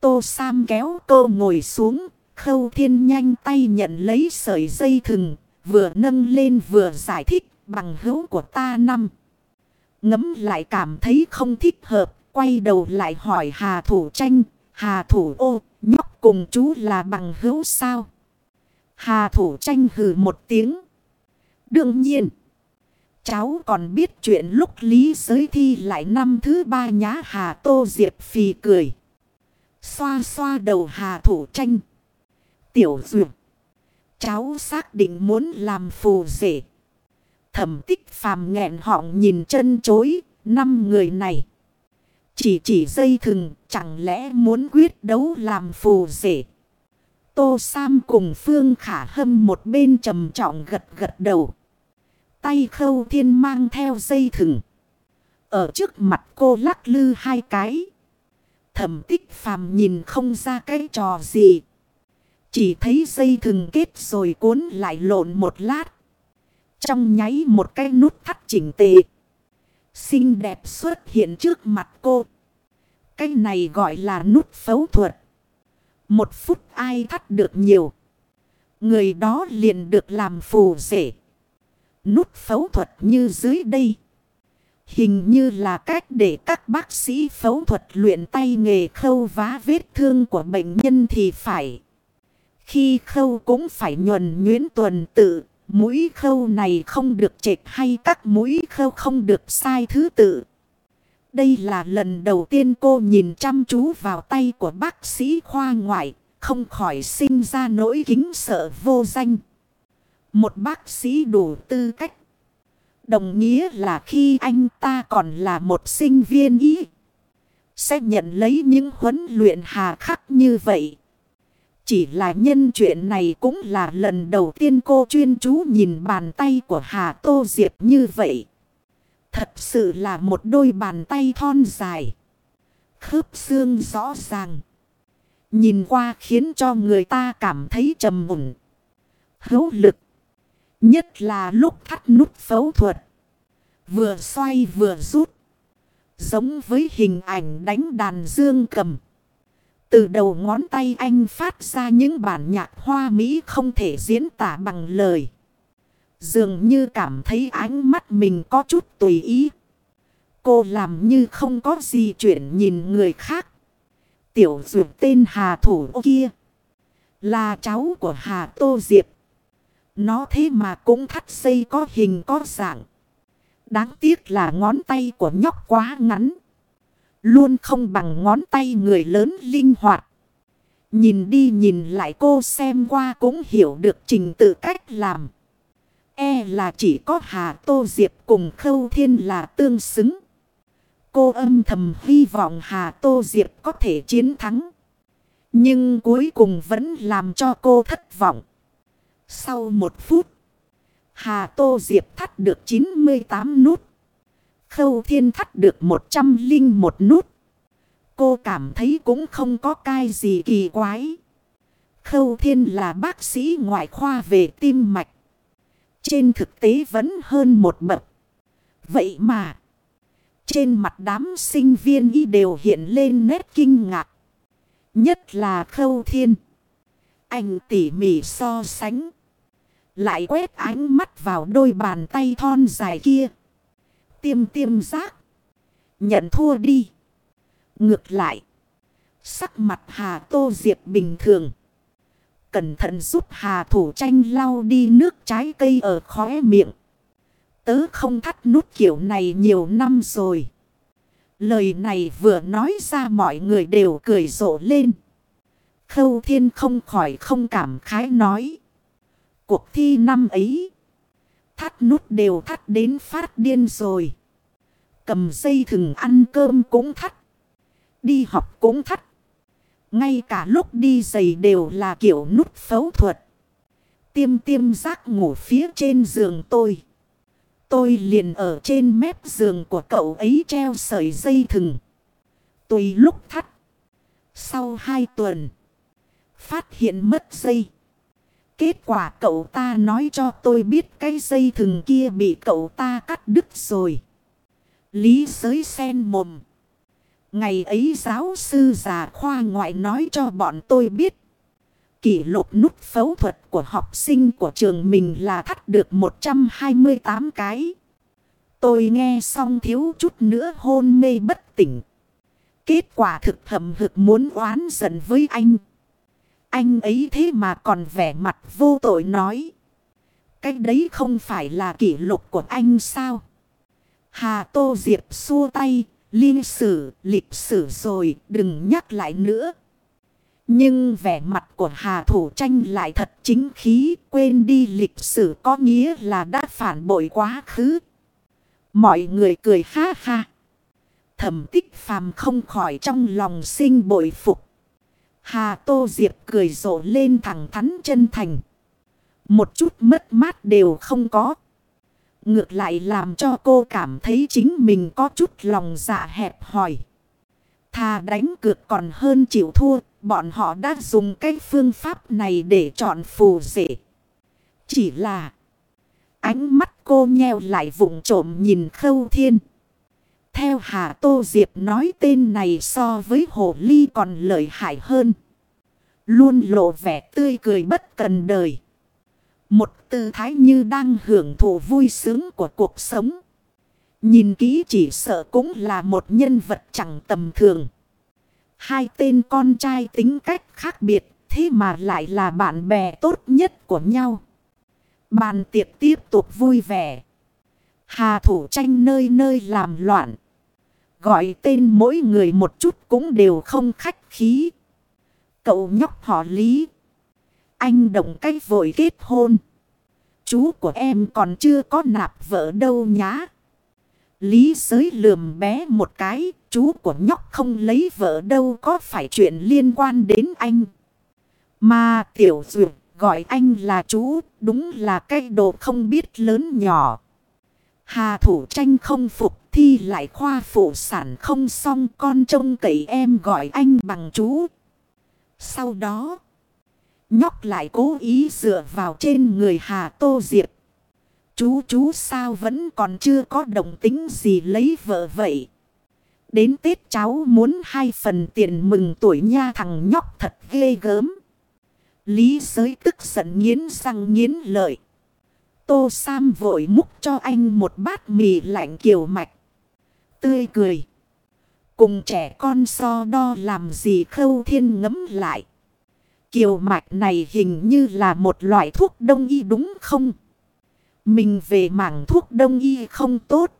Tô Sam kéo cô ngồi xuống. Khâu thiên nhanh tay nhận lấy sợi dây thừng. Vừa nâng lên vừa giải thích bằng hữu của ta năm. Ngấm lại cảm thấy không thích hợp. Quay đầu lại hỏi Hà Thủ Tranh. Hà Thủ ô, nhóc cùng chú là bằng hữu sao? Hà Thủ Tranh hừ một tiếng. Đương nhiên. Cháu còn biết chuyện lúc lý giới thi lại năm thứ ba nhá Hà Tô Diệp phì cười. Xoa xoa đầu Hà Thủ Tranh. Tiểu Duyệt. Cháu xác định muốn làm phù rể. Thẩm tích phàm nghẹn họng nhìn chân chối. Năm người này. Chỉ chỉ dây thừng. Chẳng lẽ muốn quyết đấu làm phù rể. Tô Sam cùng Phương Khả Hâm một bên trầm trọng gật gật đầu. Tay khâu thiên mang theo dây thừng. Ở trước mặt cô lắc lư hai cái. Thẩm tích phàm nhìn không ra cái trò gì. Chỉ thấy dây thừng kết rồi cuốn lại lộn một lát. Trong nháy một cái nút thắt chỉnh tề. Xinh đẹp xuất hiện trước mặt cô. Cái này gọi là nút phẫu thuật. Một phút ai thắt được nhiều. Người đó liền được làm phù rể. Nút phẫu thuật như dưới đây. Hình như là cách để các bác sĩ phẫu thuật luyện tay nghề khâu vá vết thương của bệnh nhân thì phải. Khi khâu cũng phải nhuần nhuyễn tuần tự. Mũi khâu này không được chệch hay các mũi khâu không được sai thứ tự. Đây là lần đầu tiên cô nhìn chăm chú vào tay của bác sĩ khoa ngoại, không khỏi sinh ra nỗi kính sợ vô danh. Một bác sĩ đủ tư cách. Đồng nghĩa là khi anh ta còn là một sinh viên ý. Sẽ nhận lấy những huấn luyện hà khắc như vậy. Chỉ là nhân chuyện này cũng là lần đầu tiên cô chuyên chú nhìn bàn tay của Hà Tô Diệp như vậy. Thật sự là một đôi bàn tay thon dài. Khớp xương rõ ràng. Nhìn qua khiến cho người ta cảm thấy trầm mụn. Hữu lực. Nhất là lúc thắt nút phẫu thuật. Vừa xoay vừa rút. Giống với hình ảnh đánh đàn dương cầm. Từ đầu ngón tay anh phát ra những bản nhạc hoa mỹ không thể diễn tả bằng lời. Dường như cảm thấy ánh mắt mình có chút tùy ý. Cô làm như không có gì chuyện nhìn người khác. Tiểu dược tên Hà Thủ kia. Là cháu của Hà Tô Diệp. Nó thế mà cũng thắt xây có hình có dạng. Đáng tiếc là ngón tay của nhóc quá ngắn. Luôn không bằng ngón tay người lớn linh hoạt. Nhìn đi nhìn lại cô xem qua cũng hiểu được trình tự cách làm. E là chỉ có Hà Tô Diệp cùng Khâu Thiên là tương xứng. Cô âm thầm hy vọng Hà Tô Diệp có thể chiến thắng. Nhưng cuối cùng vẫn làm cho cô thất vọng. Sau một phút, Hà Tô Diệp thắt được 98 nút. Khâu Thiên thắt được 101 nút. Cô cảm thấy cũng không có cái gì kỳ quái. Khâu Thiên là bác sĩ ngoại khoa về tim mạch. Trên thực tế vẫn hơn một bậc. Vậy mà. Trên mặt đám sinh viên y đều hiện lên nét kinh ngạc. Nhất là khâu thiên. Anh tỉ mỉ so sánh. Lại quét ánh mắt vào đôi bàn tay thon dài kia. Tiêm tiêm giác. Nhận thua đi. Ngược lại. Sắc mặt Hà Tô Diệp bình thường cẩn thận giúp Hà Thủ Tranh lau đi nước trái cây ở khóe miệng. Tớ không thắt nút kiểu này nhiều năm rồi. Lời này vừa nói ra mọi người đều cười rộ lên. Khâu thiên không khỏi không cảm khái nói. Cuộc thi năm ấy. Thắt nút đều thắt đến phát điên rồi. Cầm dây thừng ăn cơm cũng thắt. Đi học cũng thắt. Ngay cả lúc đi giày đều là kiểu nút phẫu thuật. Tiêm tiêm giác ngủ phía trên giường tôi. Tôi liền ở trên mép giường của cậu ấy treo sợi dây thừng. Tùy lúc thắt. Sau hai tuần. Phát hiện mất dây. Kết quả cậu ta nói cho tôi biết cái dây thừng kia bị cậu ta cắt đứt rồi. Lý giới sen mồm. Ngày ấy giáo sư già khoa ngoại nói cho bọn tôi biết. Kỷ lục nút phẫu thuật của học sinh của trường mình là thắt được 128 cái. Tôi nghe xong thiếu chút nữa hôn mê bất tỉnh. Kết quả thực thầm hực muốn oán giận với anh. Anh ấy thế mà còn vẻ mặt vô tội nói. Cái đấy không phải là kỷ lục của anh sao? Hà Tô Diệp xua tay, liên sử, lịch sử rồi, đừng nhắc lại nữa. Nhưng vẻ mặt của Hà Thủ Tranh lại thật chính khí, quên đi lịch sử có nghĩa là đã phản bội quá khứ. Mọi người cười ha ha. Thẩm tích phàm không khỏi trong lòng sinh bội phục. Hà Tô Diệp cười rộ lên thẳng thắn chân thành. Một chút mất mát đều không có. Ngược lại làm cho cô cảm thấy chính mình có chút lòng dạ hẹp hòi. Thà đánh cược còn hơn chịu thua. Bọn họ đã dùng cái phương pháp này để chọn phù rể. Chỉ là ánh mắt cô nheo lại vụng trộm nhìn khâu thiên. Theo Hà Tô Diệp nói tên này so với hồ ly còn lợi hại hơn. Luôn lộ vẻ tươi cười bất cần đời. Một tư thái như đang hưởng thụ vui sướng của cuộc sống. Nhìn kỹ chỉ sợ cũng là một nhân vật chẳng tầm thường. Hai tên con trai tính cách khác biệt, thế mà lại là bạn bè tốt nhất của nhau. Bàn tiệc tiếp tục vui vẻ. Hà thủ tranh nơi nơi làm loạn. Gọi tên mỗi người một chút cũng đều không khách khí. Cậu nhóc họ Lý. Anh động cách vội kết hôn. Chú của em còn chưa có nạp vợ đâu nhá. Lý giới lườm bé một cái. Chú của nhóc không lấy vợ đâu có phải chuyện liên quan đến anh. Mà tiểu duyệt gọi anh là chú. Đúng là cái đồ không biết lớn nhỏ. Hà thủ tranh không phục thi lại khoa phụ sản không xong con trông cậy em gọi anh bằng chú. Sau đó, nhóc lại cố ý dựa vào trên người Hà Tô Diệp. Chú chú sao vẫn còn chưa có đồng tính gì lấy vợ vậy. Đến Tết cháu muốn hai phần tiền mừng tuổi nha thằng nhóc thật ghê gớm. Lý giới tức giận nghiến răng nghiến lợi. Tô Sam vội múc cho anh một bát mì lạnh kiều mạch. Tươi cười. Cùng trẻ con so đo làm gì khâu thiên ngấm lại. Kiều mạch này hình như là một loại thuốc đông y đúng không? Mình về mảng thuốc đông y không tốt.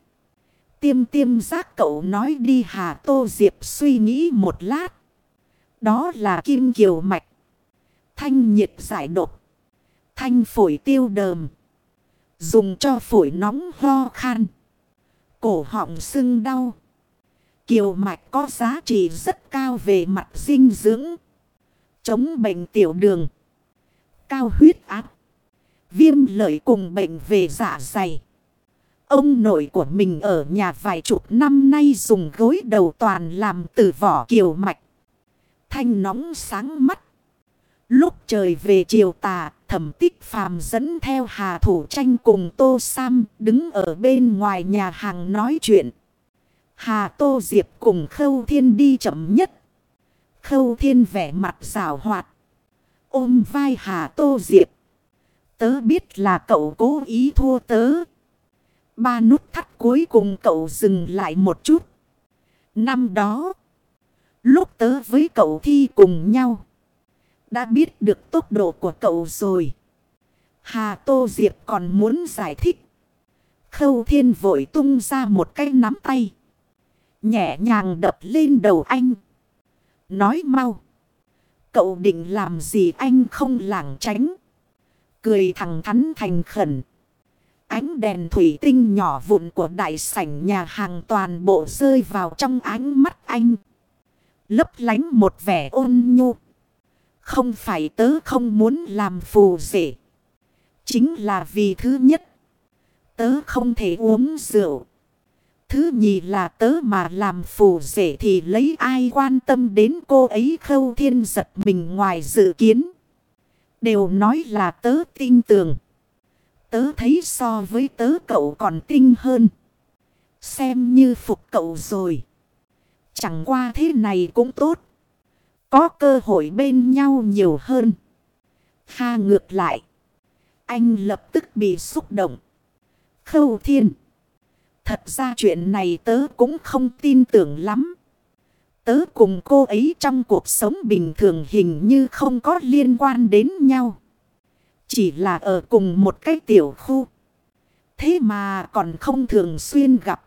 Tiêm tiêm giác cậu nói đi Hà Tô Diệp suy nghĩ một lát. Đó là kim kiều mạch. Thanh nhiệt giải độc. Thanh phổi tiêu đờm. Dùng cho phổi nóng ho khan. Cổ họng sưng đau. Kiều mạch có giá trị rất cao về mặt dinh dưỡng. Chống bệnh tiểu đường. Cao huyết áp. Viêm lợi cùng bệnh về dạ dày. Ông nội của mình ở nhà vài chục năm nay dùng gối đầu toàn làm từ vỏ kiều mạch. Thanh nóng sáng mắt. Lúc trời về chiều tà, thẩm tích phàm dẫn theo hà thủ tranh cùng Tô Sam đứng ở bên ngoài nhà hàng nói chuyện. Hà Tô Diệp cùng Khâu Thiên đi chậm nhất. Khâu Thiên vẻ mặt rào hoạt. Ôm vai Hà Tô Diệp. Tớ biết là cậu cố ý thua tớ. Ba nút thắt cuối cùng cậu dừng lại một chút. Năm đó, lúc tớ với cậu thi cùng nhau. Đã biết được tốc độ của cậu rồi. Hà Tô Diệp còn muốn giải thích. Khâu thiên vội tung ra một cái nắm tay. Nhẹ nhàng đập lên đầu anh. Nói mau. Cậu định làm gì anh không lảng tránh. Cười thẳng thắn thành khẩn. Ánh đèn thủy tinh nhỏ vụn của đại sảnh nhà hàng toàn bộ rơi vào trong ánh mắt anh. Lấp lánh một vẻ ôn nhu. Không phải tớ không muốn làm phù rể. Chính là vì thứ nhất. Tớ không thể uống rượu. Thứ nhì là tớ mà làm phù rể thì lấy ai quan tâm đến cô ấy khâu thiên giật mình ngoài dự kiến. Đều nói là tớ tin tưởng. Tớ thấy so với tớ cậu còn tinh hơn. Xem như phục cậu rồi. Chẳng qua thế này cũng tốt. Có cơ hội bên nhau nhiều hơn. Kha ngược lại. Anh lập tức bị xúc động. Khâu thiên. Thật ra chuyện này tớ cũng không tin tưởng lắm. Tớ cùng cô ấy trong cuộc sống bình thường hình như không có liên quan đến nhau. Chỉ là ở cùng một cái tiểu khu. Thế mà còn không thường xuyên gặp.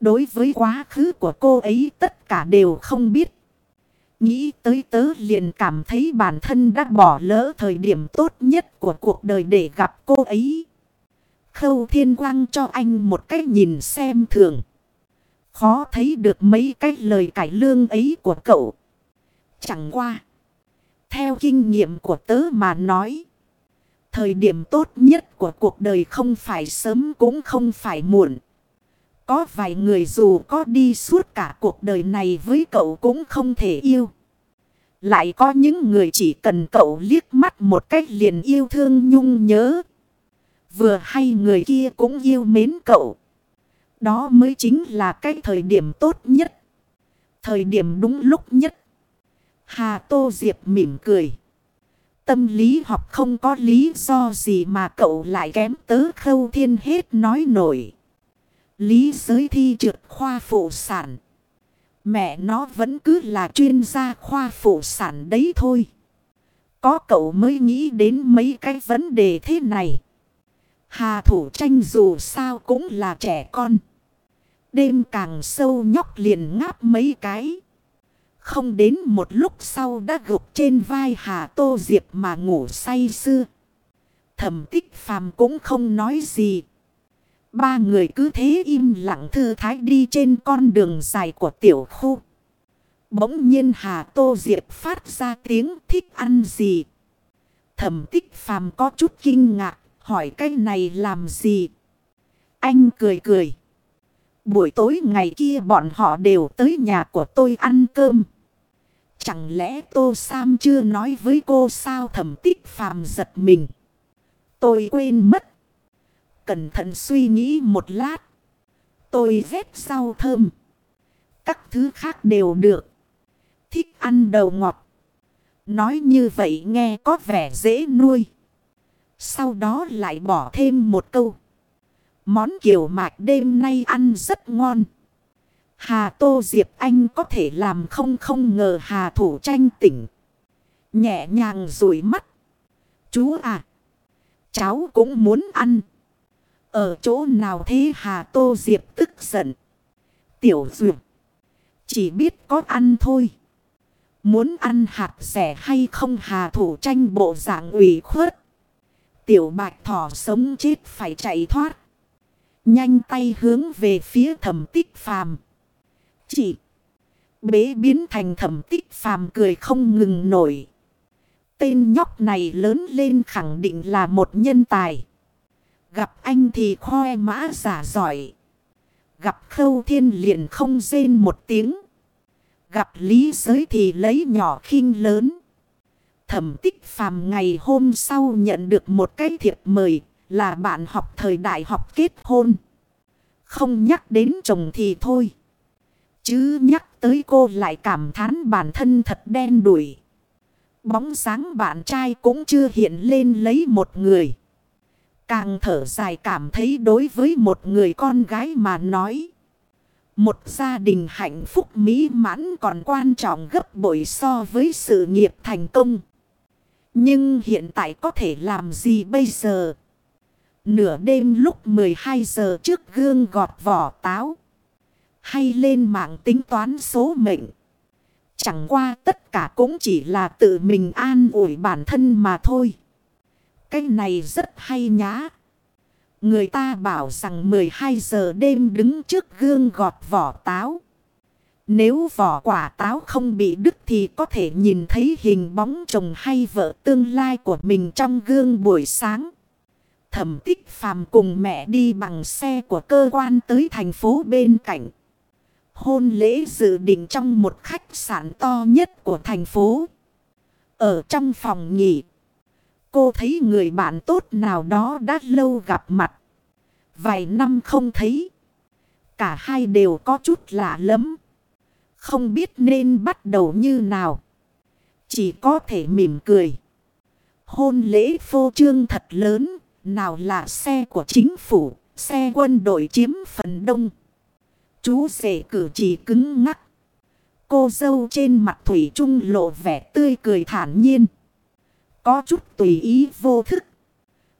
Đối với quá khứ của cô ấy tất cả đều không biết. Nghĩ tới tớ liền cảm thấy bản thân đã bỏ lỡ thời điểm tốt nhất của cuộc đời để gặp cô ấy. Khâu thiên quang cho anh một cách nhìn xem thường. Khó thấy được mấy cái lời cải lương ấy của cậu. Chẳng qua. Theo kinh nghiệm của tớ mà nói. Thời điểm tốt nhất của cuộc đời không phải sớm cũng không phải muộn. Có vài người dù có đi suốt cả cuộc đời này với cậu cũng không thể yêu. Lại có những người chỉ cần cậu liếc mắt một cách liền yêu thương nhung nhớ. Vừa hay người kia cũng yêu mến cậu. Đó mới chính là cái thời điểm tốt nhất. Thời điểm đúng lúc nhất. Hà Tô Diệp mỉm cười. Tâm lý học không có lý do gì mà cậu lại kém tớ khâu thiên hết nói nổi. Lý giới thi trượt khoa phụ sản. Mẹ nó vẫn cứ là chuyên gia khoa phụ sản đấy thôi. Có cậu mới nghĩ đến mấy cái vấn đề thế này. Hà thủ tranh dù sao cũng là trẻ con. Đêm càng sâu nhóc liền ngáp mấy cái. Không đến một lúc sau đã gục trên vai Hà Tô Diệp mà ngủ say sưa. Thẩm tích phàm cũng không nói gì. Ba người cứ thế im lặng thư thái đi trên con đường dài của tiểu khu. Bỗng nhiên Hà Tô Diệp phát ra tiếng thích ăn gì. Thẩm tích phàm có chút kinh ngạc, hỏi cái này làm gì? Anh cười cười. Buổi tối ngày kia bọn họ đều tới nhà của tôi ăn cơm. Chẳng lẽ Tô Sam chưa nói với cô sao thẩm tích phàm giật mình. Tôi quên mất. Cẩn thận suy nghĩ một lát. Tôi ghét rau thơm. Các thứ khác đều được. Thích ăn đầu ngọt. Nói như vậy nghe có vẻ dễ nuôi. Sau đó lại bỏ thêm một câu. Món kiểu mạch đêm nay ăn rất ngon. Hà Tô Diệp Anh có thể làm không không ngờ Hà Thủ tranh tỉnh. Nhẹ nhàng rủi mắt. Chú à. Cháu cũng muốn ăn. Ở chỗ nào thế Hà Tô Diệp tức giận. Tiểu Duyệt. Chỉ biết có ăn thôi. Muốn ăn hạt rẻ hay không Hà Thủ tranh bộ dạng ủy khuất. Tiểu bạch thỏ sống chết phải chạy thoát. Nhanh tay hướng về phía thẩm tích phàm. Chị. Bế biến thành thẩm tích phàm cười không ngừng nổi. Tên nhóc này lớn lên khẳng định là một nhân tài. Gặp anh thì khoe mã giả giỏi. Gặp khâu thiên liền không rên một tiếng. Gặp lý giới thì lấy nhỏ khinh lớn. Thẩm tích phàm ngày hôm sau nhận được một cái thiệp mời là bạn học thời đại học kết hôn. Không nhắc đến chồng thì thôi. Chứ nhắc tới cô lại cảm thán bản thân thật đen đuổi. Bóng sáng bạn trai cũng chưa hiện lên lấy một người. Càng thở dài cảm thấy đối với một người con gái mà nói. Một gia đình hạnh phúc mỹ mãn còn quan trọng gấp bội so với sự nghiệp thành công. Nhưng hiện tại có thể làm gì bây giờ? Nửa đêm lúc 12 giờ trước gương gọt vỏ táo. Hay lên mạng tính toán số mệnh. Chẳng qua tất cả cũng chỉ là tự mình an ủi bản thân mà thôi. Cái này rất hay nhá. Người ta bảo rằng 12 giờ đêm đứng trước gương gọt vỏ táo. Nếu vỏ quả táo không bị đứt thì có thể nhìn thấy hình bóng chồng hay vợ tương lai của mình trong gương buổi sáng. Thẩm tích phàm cùng mẹ đi bằng xe của cơ quan tới thành phố bên cạnh. Hôn lễ dự định trong một khách sạn to nhất của thành phố. Ở trong phòng nghỉ. Cô thấy người bạn tốt nào đó đã lâu gặp mặt. Vài năm không thấy. Cả hai đều có chút lạ lắm. Không biết nên bắt đầu như nào. Chỉ có thể mỉm cười. Hôn lễ phô trương thật lớn. Nào là xe của chính phủ. Xe quân đội chiếm phần đông. Chú rể cử chỉ cứng ngắc. Cô dâu trên mặt Thủy Trung lộ vẻ tươi cười thản nhiên. Có chút tùy ý vô thức.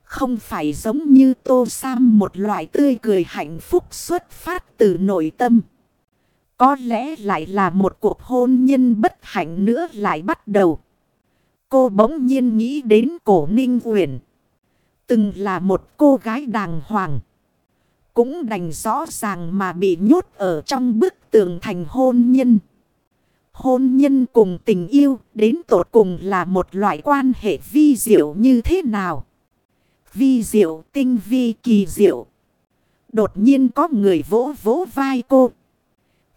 Không phải giống như tô sam một loại tươi cười hạnh phúc xuất phát từ nội tâm. Có lẽ lại là một cuộc hôn nhân bất hạnh nữa lại bắt đầu. Cô bỗng nhiên nghĩ đến cổ ninh quyển. Từng là một cô gái đàng hoàng. Cũng đành rõ ràng mà bị nhốt ở trong bức tường thành hôn nhân. Hôn nhân cùng tình yêu đến tột cùng là một loại quan hệ vi diệu như thế nào? Vi diệu, tinh vi, kỳ diệu. Đột nhiên có người vỗ vỗ vai cô.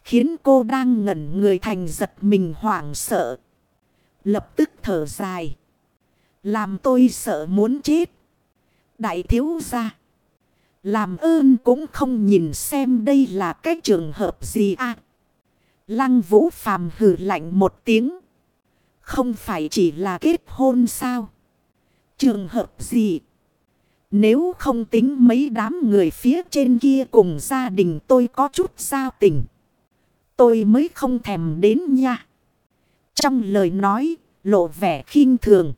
Khiến cô đang ngẩn người thành giật mình hoảng sợ. Lập tức thở dài. Làm tôi sợ muốn chết. Đại thiếu gia. Làm ơn cũng không nhìn xem đây là cái trường hợp gì à. Lăng vũ phàm hử lạnh một tiếng. Không phải chỉ là kết hôn sao? Trường hợp gì? Nếu không tính mấy đám người phía trên kia cùng gia đình tôi có chút giao tình. Tôi mới không thèm đến nha. Trong lời nói, lộ vẻ khinh thường.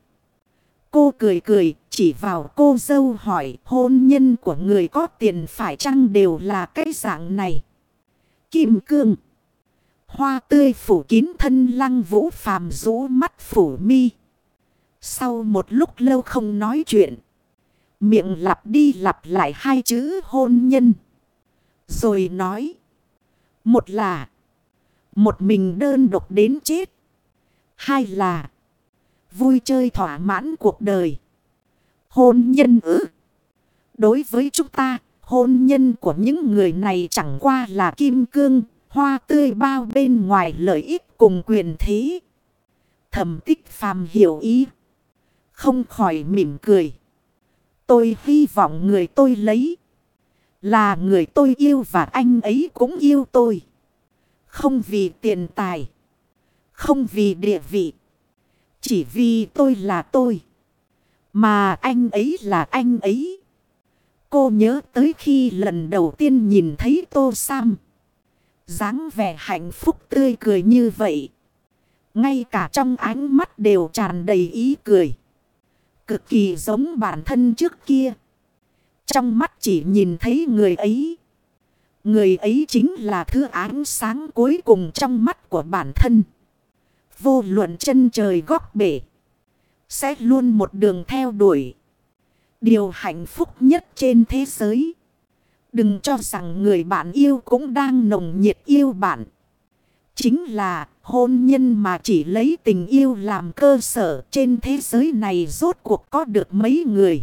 Cô cười cười, chỉ vào cô dâu hỏi hôn nhân của người có tiền phải chăng đều là cái dạng này. Kim cương. Hoa tươi phủ kín thân lăng vũ phàm rũ mắt phủ mi. Sau một lúc lâu không nói chuyện. Miệng lặp đi lặp lại hai chữ hôn nhân. Rồi nói. Một là. Một mình đơn độc đến chết. Hai là. Vui chơi thỏa mãn cuộc đời. Hôn nhân ư. Đối với chúng ta, hôn nhân của những người này chẳng qua là kim cương, hoa tươi bao bên ngoài lợi ích cùng quyền thế. Thẩm tích phàm hiểu ý. Không khỏi mỉm cười. Tôi hy vọng người tôi lấy. Là người tôi yêu và anh ấy cũng yêu tôi. Không vì tiền tài. Không vì địa vị. Chỉ vì tôi là tôi. Mà anh ấy là anh ấy. Cô nhớ tới khi lần đầu tiên nhìn thấy Tô Sam dáng vẻ hạnh phúc tươi cười như vậy. Ngay cả trong ánh mắt đều tràn đầy ý cười. Cực kỳ giống bản thân trước kia. Trong mắt chỉ nhìn thấy người ấy. Người ấy chính là thứ ánh sáng cuối cùng trong mắt của bản thân. Vô luận chân trời góc bể. Sẽ luôn một đường theo đuổi. Điều hạnh phúc nhất trên thế giới. Đừng cho rằng người bạn yêu cũng đang nồng nhiệt yêu bạn. Chính là, hôn nhân mà chỉ lấy tình yêu làm cơ sở trên thế giới này rốt cuộc có được mấy người.